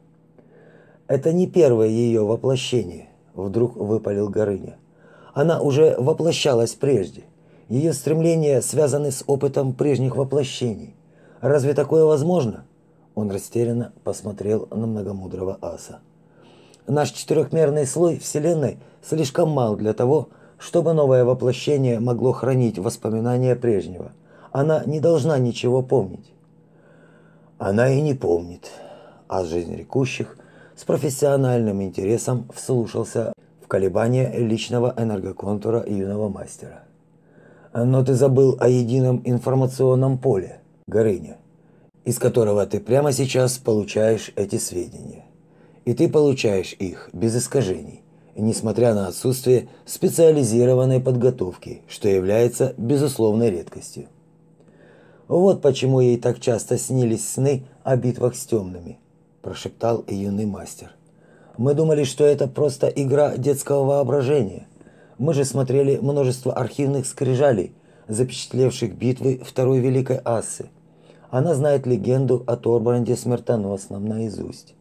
Это не первое ее воплощение, вдруг выпалил Горыня. Она уже воплощалась прежде. Ее стремления связаны с опытом прежних воплощений. Разве такое возможно? Он растерянно посмотрел на многомудрого аса. Наш четырехмерный слой Вселенной слишком мал для того, чтобы новое воплощение могло хранить воспоминания прежнего. Она не должна ничего помнить. Она и не помнит. А жизнь рекущих с профессиональным интересом вслушался в колебания личного энергоконтура юного мастера. Но ты забыл о едином информационном поле, Горыня, из которого ты прямо сейчас получаешь эти сведения. И ты получаешь их без искажений несмотря на отсутствие специализированной подготовки, что является безусловной редкостью. Вот почему ей так часто снились сны о битвах с темными, прошептал юный мастер. Мы думали, что это просто игра детского воображения. Мы же смотрели множество архивных скрижалей, запечатлевших битвы Второй Великой Ассы. Она знает легенду о Торбранде Смертоносном наизусть.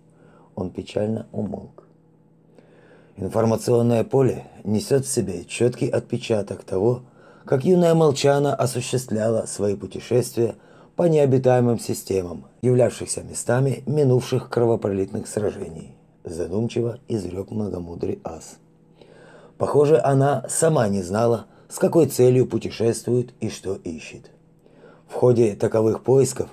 Он печально умолк. Информационное поле несет в себе четкий отпечаток того, как юная Молчана осуществляла свои путешествия по необитаемым системам, являвшихся местами минувших кровопролитных сражений. Задумчиво изрек многомудрый ас. Похоже, она сама не знала, с какой целью путешествует и что ищет. В ходе таковых поисков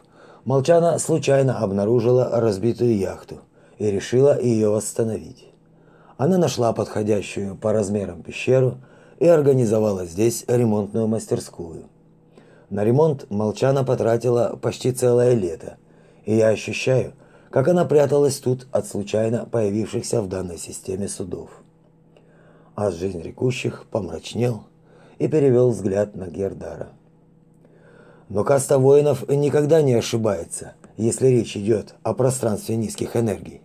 Молчана случайно обнаружила разбитую яхту и решила ее восстановить. Она нашла подходящую по размерам пещеру и организовала здесь ремонтную мастерскую. На ремонт Молчана потратила почти целое лето, и я ощущаю, как она пряталась тут от случайно появившихся в данной системе судов. А жизнь рекущих помрачнел и перевел взгляд на Гердара. Но каста воинов никогда не ошибается, если речь идет о пространстве низких энергий.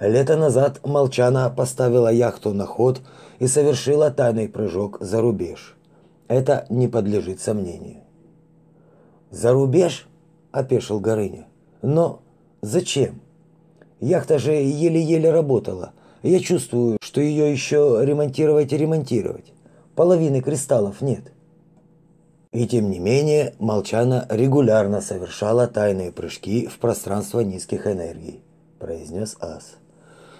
Лето назад Молчана поставила яхту на ход и совершила тайный прыжок за рубеж. Это не подлежит сомнению. «За рубеж?» – опешил Горыня. «Но зачем? Яхта же еле-еле работала. Я чувствую, что ее еще ремонтировать и ремонтировать. Половины кристаллов нет». И тем не менее, Молчана регулярно совершала тайные прыжки в пространство низких энергий, произнес Ас.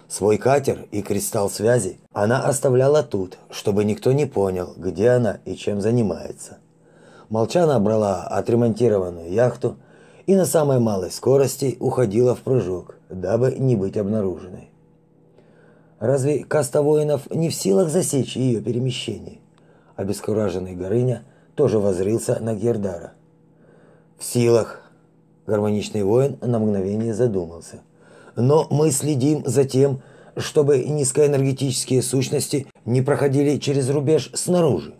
Свой катер и кристалл связи она оставляла тут, чтобы никто не понял, где она и чем занимается. Молчана брала отремонтированную яхту и на самой малой скорости уходила в прыжок, дабы не быть обнаруженной. Разве каста воинов не в силах засечь ее перемещение? Обескураженный Горыня тоже возрился на Гердара. В силах. Гармоничный воин на мгновение задумался – но мы следим за тем, чтобы низкоэнергетические сущности не проходили через рубеж снаружи.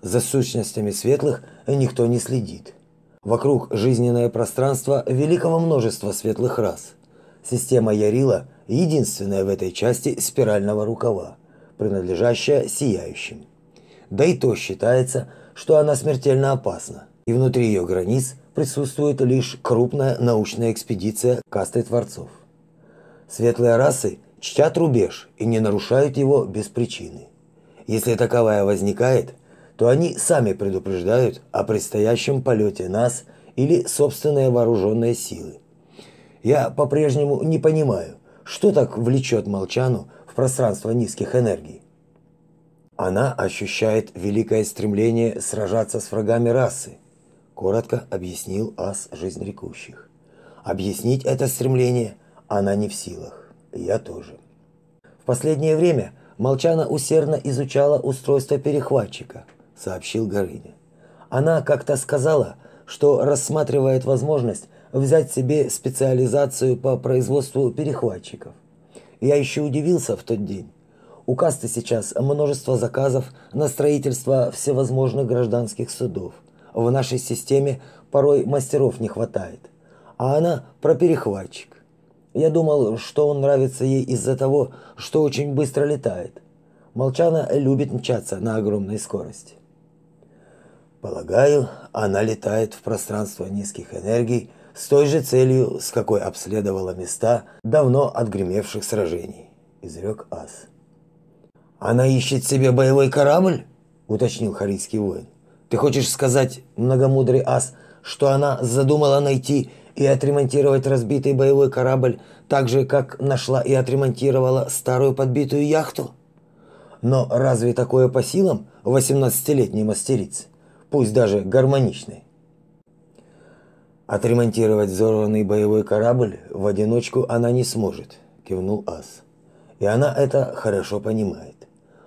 За сущностями светлых никто не следит. Вокруг жизненное пространство великого множества светлых рас. Система Ярила единственная в этой части спирального рукава, принадлежащая сияющим. Да и то считается, что она смертельно опасна, и внутри ее границ присутствует лишь крупная научная экспедиция касты творцов. Светлые расы чтят рубеж и не нарушают его без причины. Если таковая возникает, то они сами предупреждают о предстоящем полете нас или собственные вооруженные силы. Я по-прежнему не понимаю, что так влечет Молчану в пространство низких энергий. Она ощущает великое стремление сражаться с врагами расы, коротко объяснил ас жизнерекущих. Объяснить это стремление она не в силах. Я тоже. В последнее время Молчана усердно изучала устройство перехватчика, сообщил Горыня. Она как-то сказала, что рассматривает возможность взять себе специализацию по производству перехватчиков. Я еще удивился в тот день. У касты сейчас множество заказов на строительство всевозможных гражданских судов. В нашей системе порой мастеров не хватает. А она про перехватчик. Я думал, что он нравится ей из-за того, что очень быстро летает. Молчана любит мчаться на огромной скорости. Полагаю, она летает в пространство низких энергий с той же целью, с какой обследовала места давно отгремевших сражений, изрек Ас. Она ищет себе боевой корабль? уточнил харийский воин. Ты хочешь сказать, многомудрый Ас, что она задумала найти и отремонтировать разбитый боевой корабль так же, как нашла и отремонтировала старую подбитую яхту? Но разве такое по силам 18-летней мастерицы, пусть даже гармоничной? Отремонтировать взорванный боевой корабль в одиночку она не сможет, кивнул Ас. И она это хорошо понимает.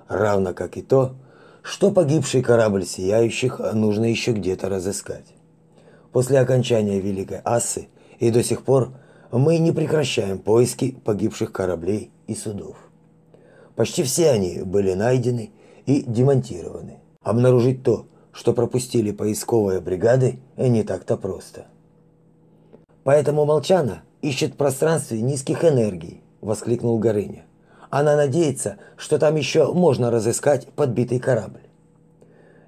Равно как и то, что погибший корабль сияющих нужно еще где-то разыскать. После окончания Великой Ассы и до сих пор мы не прекращаем поиски погибших кораблей и судов. Почти все они были найдены и демонтированы. Обнаружить то, что пропустили поисковые бригады, не так-то просто. Поэтому Молчана ищет в пространстве низких энергий, воскликнул Горыня. Она надеется, что там еще можно разыскать подбитый корабль.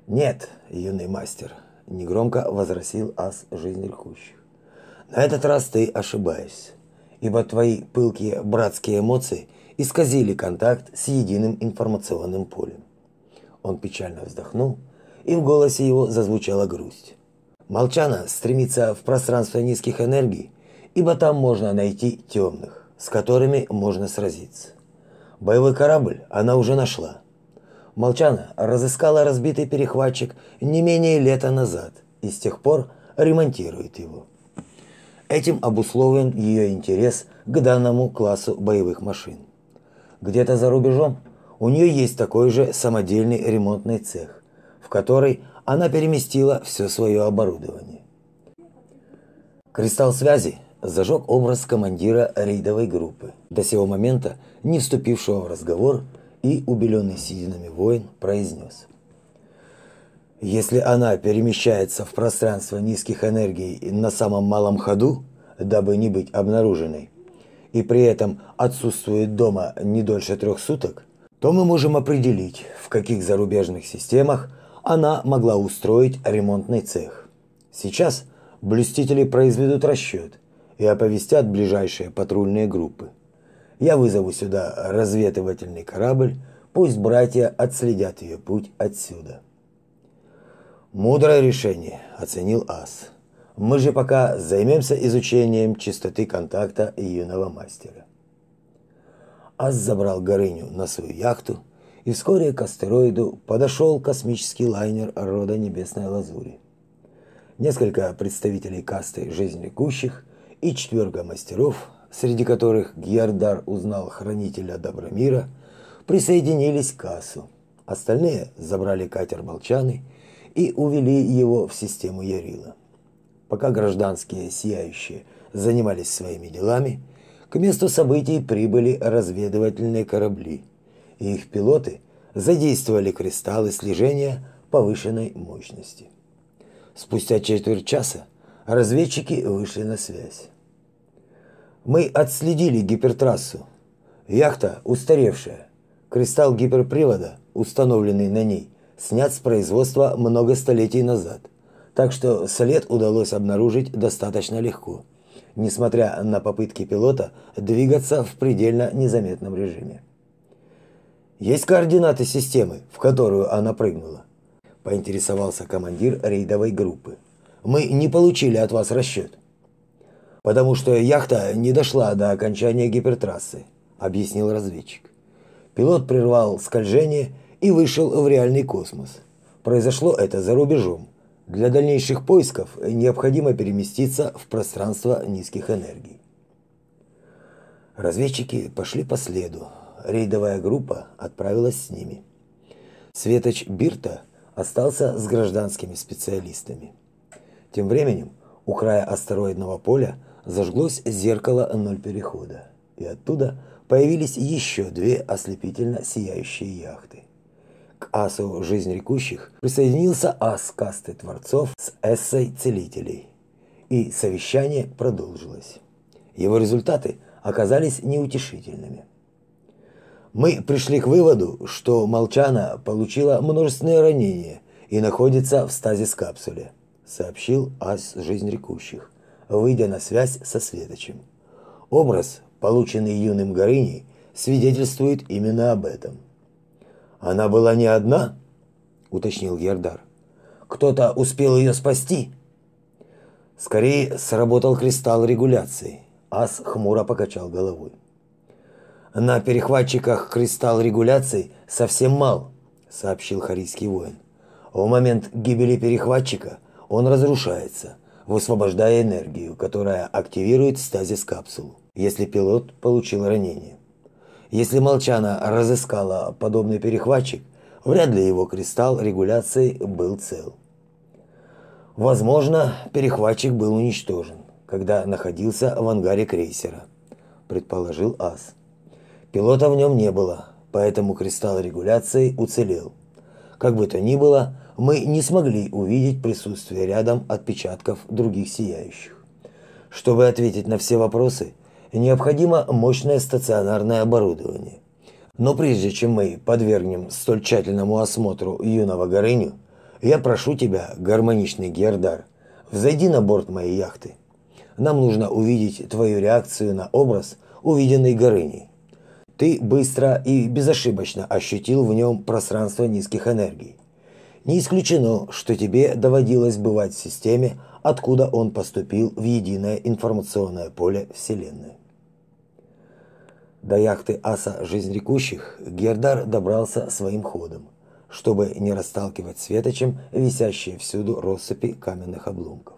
Нет, юный мастер, негромко возразил ас жизнелькущих. На этот раз ты ошибаешься, ибо твои пылкие братские эмоции исказили контакт с единым информационным полем. Он печально вздохнул, и в голосе его зазвучала грусть. Молчана стремится в пространство низких энергий, ибо там можно найти темных, с которыми можно сразиться. Боевой корабль она уже нашла. Молчана разыскала разбитый перехватчик не менее лета назад и с тех пор ремонтирует его. Этим обусловлен ее интерес к данному классу боевых машин. Где-то за рубежом у нее есть такой же самодельный ремонтный цех, в который она переместила все свое оборудование. Кристалл связи зажег образ командира рейдовой группы, до сего момента не вступившего в разговор, и убеленный сединами воин произнес. Если она перемещается в пространство низких энергий на самом малом ходу, дабы не быть обнаруженной, и при этом отсутствует дома не дольше трех суток, то мы можем определить, в каких зарубежных системах она могла устроить ремонтный цех. Сейчас блюстители произведут расчет и оповестят ближайшие патрульные группы. Я вызову сюда разведывательный корабль, пусть братья отследят ее путь отсюда. Мудрое решение, оценил Ас. Мы же пока займемся изучением чистоты контакта юного мастера. Ас забрал Горыню на свою яхту, и вскоре к астероиду подошел космический лайнер рода Небесной Лазури. Несколько представителей касты жизнелекущих и четверка мастеров, среди которых Гьярдар узнал хранителя Добромира, присоединились к Асу. Остальные забрали катер Молчаны и увели его в систему Ярила. Пока гражданские сияющие занимались своими делами, к месту событий прибыли разведывательные корабли, и их пилоты задействовали кристаллы слежения повышенной мощности. Спустя четверть часа разведчики вышли на связь. Мы отследили гипертрассу. Яхта устаревшая. Кристалл гиперпривода, установленный на ней, снят с производства много столетий назад, так что след удалось обнаружить достаточно легко, несмотря на попытки пилота двигаться в предельно незаметном режиме. Есть координаты системы, в которую она прыгнула, поинтересовался командир рейдовой группы. Мы не получили от вас расчет. Потому что яхта не дошла до окончания гипертрассы, объяснил разведчик. Пилот прервал скольжение и вышел в реальный космос. Произошло это за рубежом. Для дальнейших поисков необходимо переместиться в пространство низких энергий. Разведчики пошли по следу. Рейдовая группа отправилась с ними. Светоч Бирта остался с гражданскими специалистами. Тем временем у края астероидного поля зажглось зеркало ноль перехода, и оттуда появились еще две ослепительно сияющие яхты. К асу «Жизнь рекущих» присоединился ас касты творцов с эссой целителей. И совещание продолжилось. Его результаты оказались неутешительными. Мы пришли к выводу, что Молчана получила множественные ранения и находится в стазис-капсуле, сообщил ас «Жизнь рекущих», выйдя на связь со Светочем. Образ, полученный юным Горыней, свидетельствует именно об этом. Она была не одна, уточнил Гердар. Кто-то успел ее спасти. Скорее сработал кристалл регуляции. Ас хмуро покачал головой. На перехватчиках кристалл регуляции совсем мал, сообщил харийский воин. В момент гибели перехватчика он разрушается, высвобождая энергию, которая активирует стазис капсулу, если пилот получил ранение. Если Молчана разыскала подобный перехватчик, вряд ли его кристалл регуляции был цел. Возможно, перехватчик был уничтожен, когда находился в ангаре крейсера, предположил Ас. Пилота в нем не было, поэтому кристалл регуляции уцелел. Как бы то ни было, мы не смогли увидеть присутствие рядом отпечатков других сияющих. Чтобы ответить на все вопросы, необходимо мощное стационарное оборудование. Но прежде чем мы подвергнем столь тщательному осмотру юного Горыню, я прошу тебя, гармоничный Гердар, взойди на борт моей яхты. Нам нужно увидеть твою реакцию на образ, увиденный Горыней. Ты быстро и безошибочно ощутил в нем пространство низких энергий. Не исключено, что тебе доводилось бывать в системе, откуда он поступил в единое информационное поле Вселенной. До яхты аса жизнерекущих Гердар добрался своим ходом, чтобы не расталкивать светочем висящие всюду россыпи каменных обломков.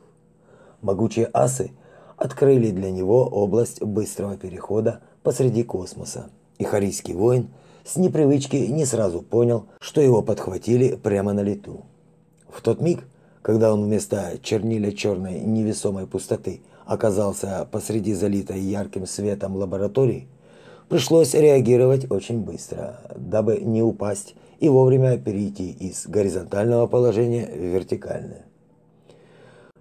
Могучие асы открыли для него область быстрого перехода посреди космоса. И харийский воин с непривычки не сразу понял, что его подхватили прямо на лету. В тот миг, когда он вместо черниля черной невесомой пустоты оказался посреди залитой ярким светом лаборатории, пришлось реагировать очень быстро, дабы не упасть и вовремя перейти из горизонтального положения в вертикальное.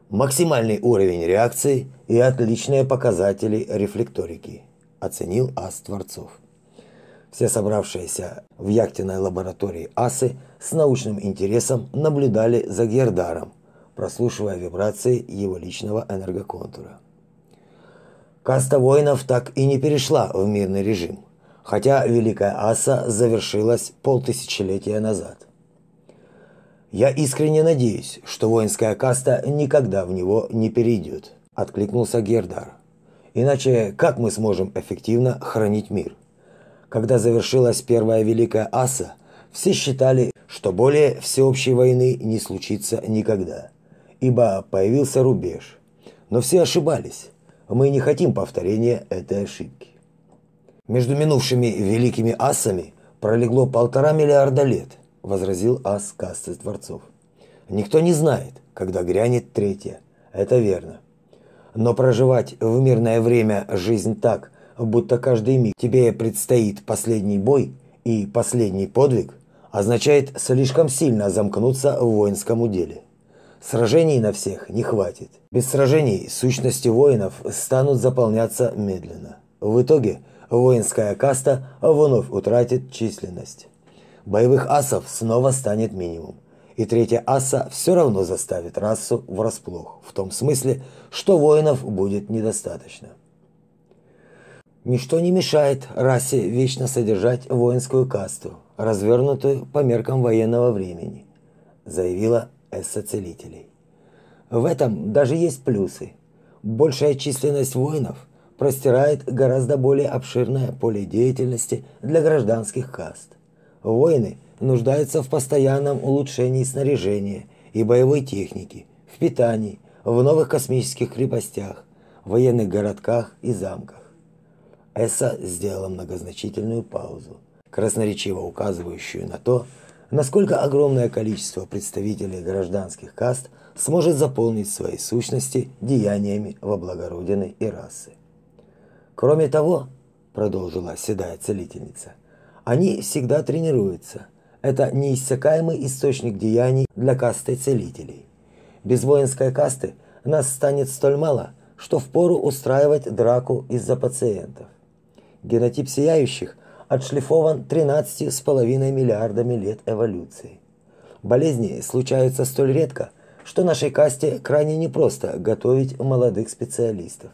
Максимальный уровень реакции и отличные показатели рефлекторики, оценил Ас Творцов. Все собравшиеся в яхтенной лаборатории асы с научным интересом наблюдали за Гердаром, прослушивая вибрации его личного энергоконтура. Каста воинов так и не перешла в мирный режим, хотя Великая Аса завершилась полтысячелетия назад. Я искренне надеюсь, что воинская каста никогда в него не перейдет, откликнулся Гердар. Иначе как мы сможем эффективно хранить мир? Когда завершилась первая Великая Аса, все считали, что более всеобщей войны не случится никогда, ибо появился рубеж. Но все ошибались. Мы не хотим повторения этой ошибки. Между минувшими великими асами пролегло полтора миллиарда лет, возразил ас касты дворцов. Никто не знает, когда грянет третья. Это верно. Но проживать в мирное время жизнь так, будто каждый миг тебе предстоит последний бой и последний подвиг, означает слишком сильно замкнуться в воинском уделе. Сражений на всех не хватит. Без сражений сущности воинов станут заполняться медленно. В итоге воинская каста вновь утратит численность. Боевых асов снова станет минимум. И третья аса все равно заставит расу врасплох, в том смысле, что воинов будет недостаточно. Ничто не мешает расе вечно содержать воинскую касту, развернутую по меркам военного времени, заявила Эсса Целителей. В этом даже есть плюсы. Большая численность воинов простирает гораздо более обширное поле деятельности для гражданских каст. Воины нуждаются в постоянном улучшении снаряжения и боевой техники, в питании, в новых космических крепостях, военных городках и замках. Эсса сделала многозначительную паузу, красноречиво указывающую на то, насколько огромное количество представителей гражданских каст сможет заполнить свои сущности деяниями во благо Родины и расы. Кроме того, продолжила седая целительница, они всегда тренируются. Это неиссякаемый источник деяний для касты целителей. Без воинской касты нас станет столь мало, что впору устраивать драку из-за пациентов. Генотип сияющих отшлифован 13,5 миллиардами лет эволюции. Болезни случаются столь редко, что нашей касте крайне непросто готовить молодых специалистов.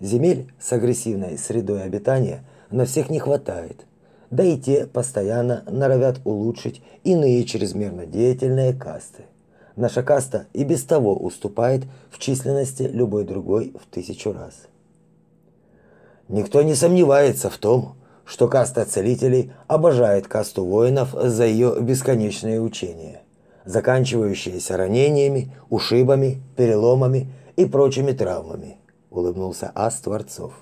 Земель с агрессивной средой обитания на всех не хватает. Да и те постоянно норовят улучшить иные чрезмерно деятельные касты. Наша каста и без того уступает в численности любой другой в тысячу раз. Никто не сомневается в том, что каста целителей обожает касту воинов за ее бесконечные учения, заканчивающиеся ранениями, ушибами, переломами и прочими травмами улыбнулся Ас Творцов.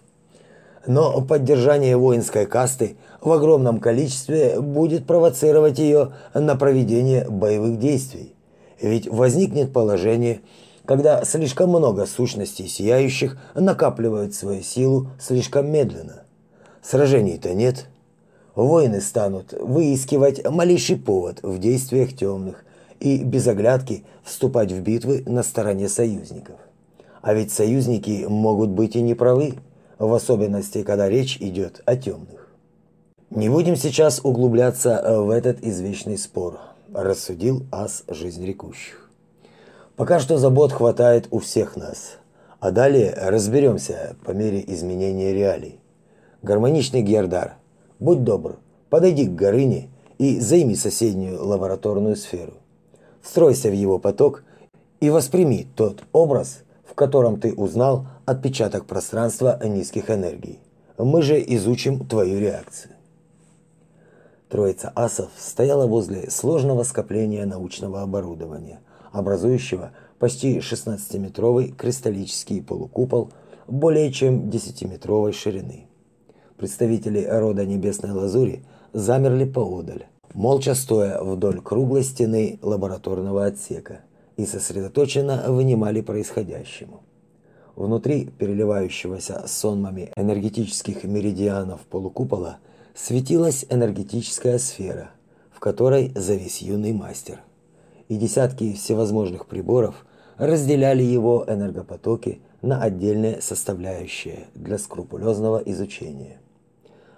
Но поддержание воинской касты в огромном количестве будет провоцировать ее на проведение боевых действий. Ведь возникнет положение, когда слишком много сущностей сияющих накапливают свою силу слишком медленно. Сражений-то нет. Воины станут выискивать малейший повод в действиях темных и без оглядки вступать в битвы на стороне союзников. А ведь союзники могут быть и неправы, в особенности, когда речь идет о темных. Не будем сейчас углубляться в этот извечный спор, рассудил ас жизнь рекущих. Пока что забот хватает у всех нас, а далее разберемся по мере изменения реалий. Гармоничный Гердар, будь добр, подойди к Горыне и займи соседнюю лабораторную сферу. Встройся в его поток и восприми тот образ, в котором ты узнал отпечаток пространства низких энергий. Мы же изучим твою реакцию. Троица асов стояла возле сложного скопления научного оборудования, образующего почти 16-метровый кристаллический полукупол, более чем десятиметровой ширины. Представители рода Небесной Лазури замерли поодаль, молча стоя вдоль круглой стены лабораторного отсека и сосредоточенно внимали происходящему. Внутри переливающегося сонмами энергетических меридианов полукупола светилась энергетическая сфера, в которой завис юный мастер. И десятки всевозможных приборов разделяли его энергопотоки на отдельные составляющие для скрупулезного изучения.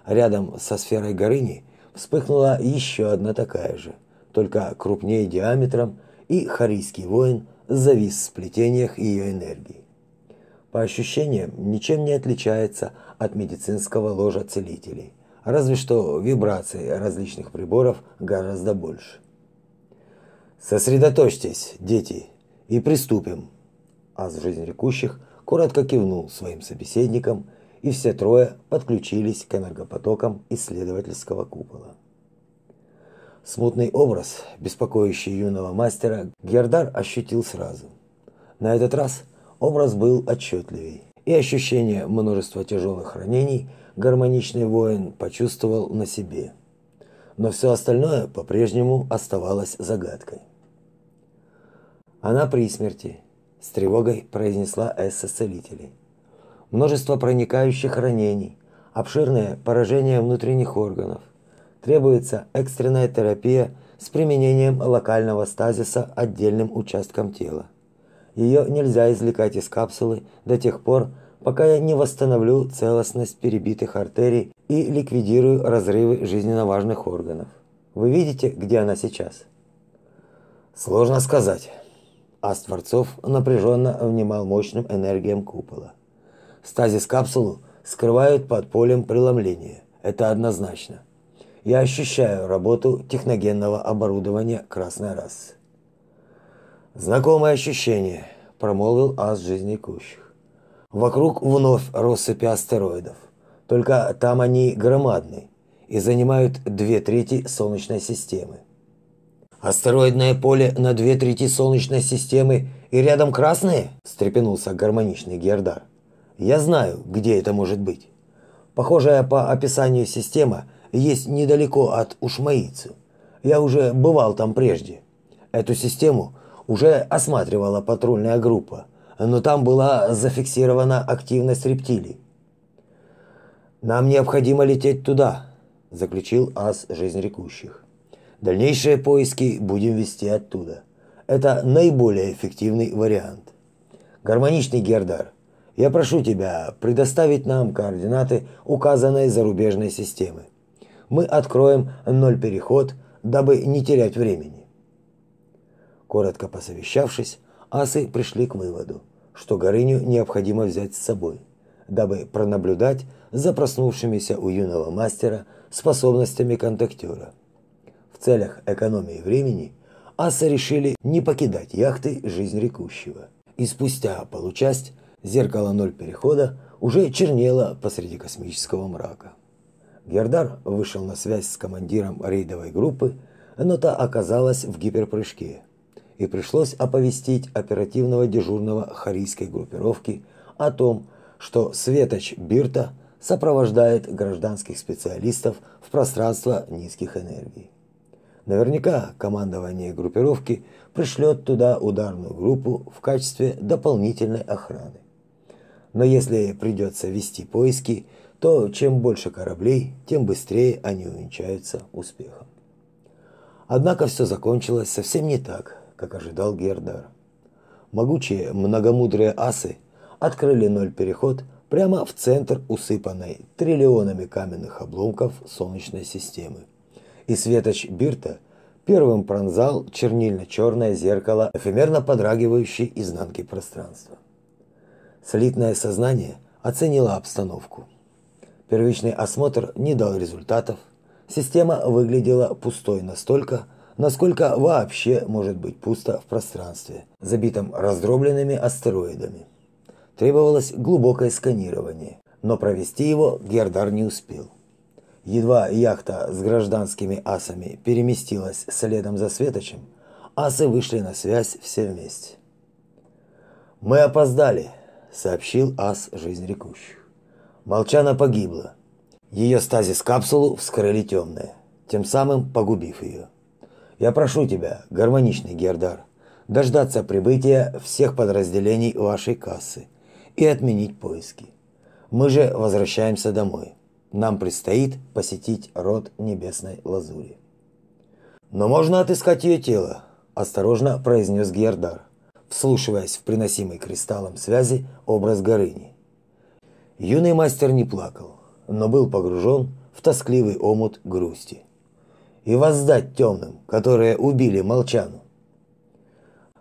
Рядом со сферой Горыни вспыхнула еще одна такая же, только крупнее диаметром, и харийский воин завис в сплетениях ее энергии по ощущениям ничем не отличается от медицинского ложа целителей, разве что вибрации различных приборов гораздо больше. Сосредоточьтесь, дети, и приступим. Аз жизнь рекущих коротко кивнул своим собеседникам, и все трое подключились к энергопотокам исследовательского купола. Смутный образ, беспокоящий юного мастера, Гердар ощутил сразу. На этот раз – образ был отчетливей, и ощущение множества тяжелых ранений гармоничный воин почувствовал на себе. Но все остальное по-прежнему оставалось загадкой. Она при смерти, с тревогой произнесла Эсса. Множество проникающих ранений, обширное поражение внутренних органов. Требуется экстренная терапия с применением локального стазиса отдельным участкам тела. Ее нельзя извлекать из капсулы до тех пор, пока я не восстановлю целостность перебитых артерий и ликвидирую разрывы жизненно важных органов. Вы видите, где она сейчас? Сложно сказать. Аст Творцов напряженно внимал мощным энергиям купола. Стазис капсулу скрывают под полем преломления. Это однозначно. Я ощущаю работу техногенного оборудования красной расы. Знакомое ощущение, промолвил ас жизнекущих. Вокруг вновь россыпи астероидов. Только там они громадны и занимают две трети Солнечной системы. Астероидное поле на две трети Солнечной системы и рядом красные? встрепенулся гармоничный Гердар. Я знаю, где это может быть. Похожая по описанию система есть недалеко от Ушмаицу. Я уже бывал там прежде. Эту систему уже осматривала патрульная группа, но там была зафиксирована активность рептилий. Нам необходимо лететь туда, заключил ас жизнерекущих. Дальнейшие поиски будем вести оттуда. Это наиболее эффективный вариант. Гармоничный Гердар, я прошу тебя предоставить нам координаты указанной зарубежной системы. Мы откроем ноль переход, дабы не терять времени. Коротко посовещавшись, асы пришли к выводу, что Горыню необходимо взять с собой, дабы пронаблюдать за проснувшимися у юного мастера способностями контактера. В целях экономии времени асы решили не покидать яхты жизнь рекущего. И спустя получасть зеркало ноль перехода уже чернело посреди космического мрака. Гердар вышел на связь с командиром рейдовой группы, но та оказалась в гиперпрыжке – и пришлось оповестить оперативного дежурного харийской группировки о том, что Светоч Бирта сопровождает гражданских специалистов в пространство низких энергий. Наверняка командование группировки пришлет туда ударную группу в качестве дополнительной охраны. Но если придется вести поиски, то чем больше кораблей, тем быстрее они увенчаются успехом. Однако все закончилось совсем не так, как ожидал Гердар. Могучие многомудрые асы открыли ноль переход прямо в центр усыпанной триллионами каменных обломков Солнечной системы. И светоч Бирта первым пронзал чернильно-черное зеркало эфемерно подрагивающей изнанки пространства. Слитное сознание оценило обстановку. Первичный осмотр не дал результатов. Система выглядела пустой настолько, насколько вообще может быть пусто в пространстве, забитом раздробленными астероидами. Требовалось глубокое сканирование, но провести его Гердар не успел. Едва яхта с гражданскими асами переместилась следом за Светочем, асы вышли на связь все вместе. «Мы опоздали», – сообщил ас жизнь рекущих. Молчана погибла. Ее стазис-капсулу вскрыли темные, тем самым погубив ее. Я прошу тебя, гармоничный Гердар, дождаться прибытия всех подразделений вашей кассы и отменить поиски. Мы же возвращаемся домой. Нам предстоит посетить род небесной лазури. Но можно отыскать ее тело, осторожно произнес Гердар, вслушиваясь в приносимый кристаллом связи образ Горыни. Юный мастер не плакал, но был погружен в тоскливый омут грусти. И воздать темным, которые убили Молчану.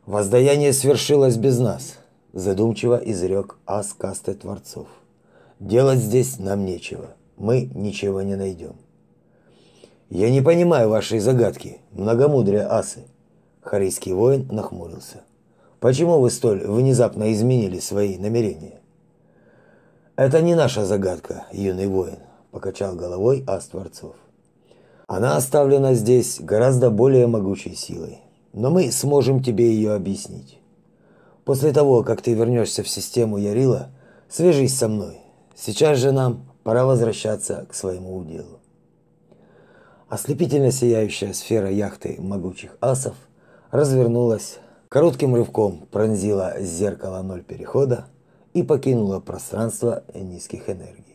Воздаяние свершилось без нас, задумчиво изрек ас касты творцов. Делать здесь нам нечего. Мы ничего не найдем. Я не понимаю вашей загадки, многомудрые асы. Харийский воин нахмурился. Почему вы столь внезапно изменили свои намерения? Это не наша загадка, юный воин, покачал головой ас Творцов. Она оставлена здесь гораздо более могучей силой, но мы сможем тебе ее объяснить. После того, как ты вернешься в систему Ярила, свяжись со мной. Сейчас же нам пора возвращаться к своему уделу. Ослепительно сияющая сфера яхты могучих асов развернулась, коротким рывком пронзила зеркало ноль перехода и покинула пространство низких энергий.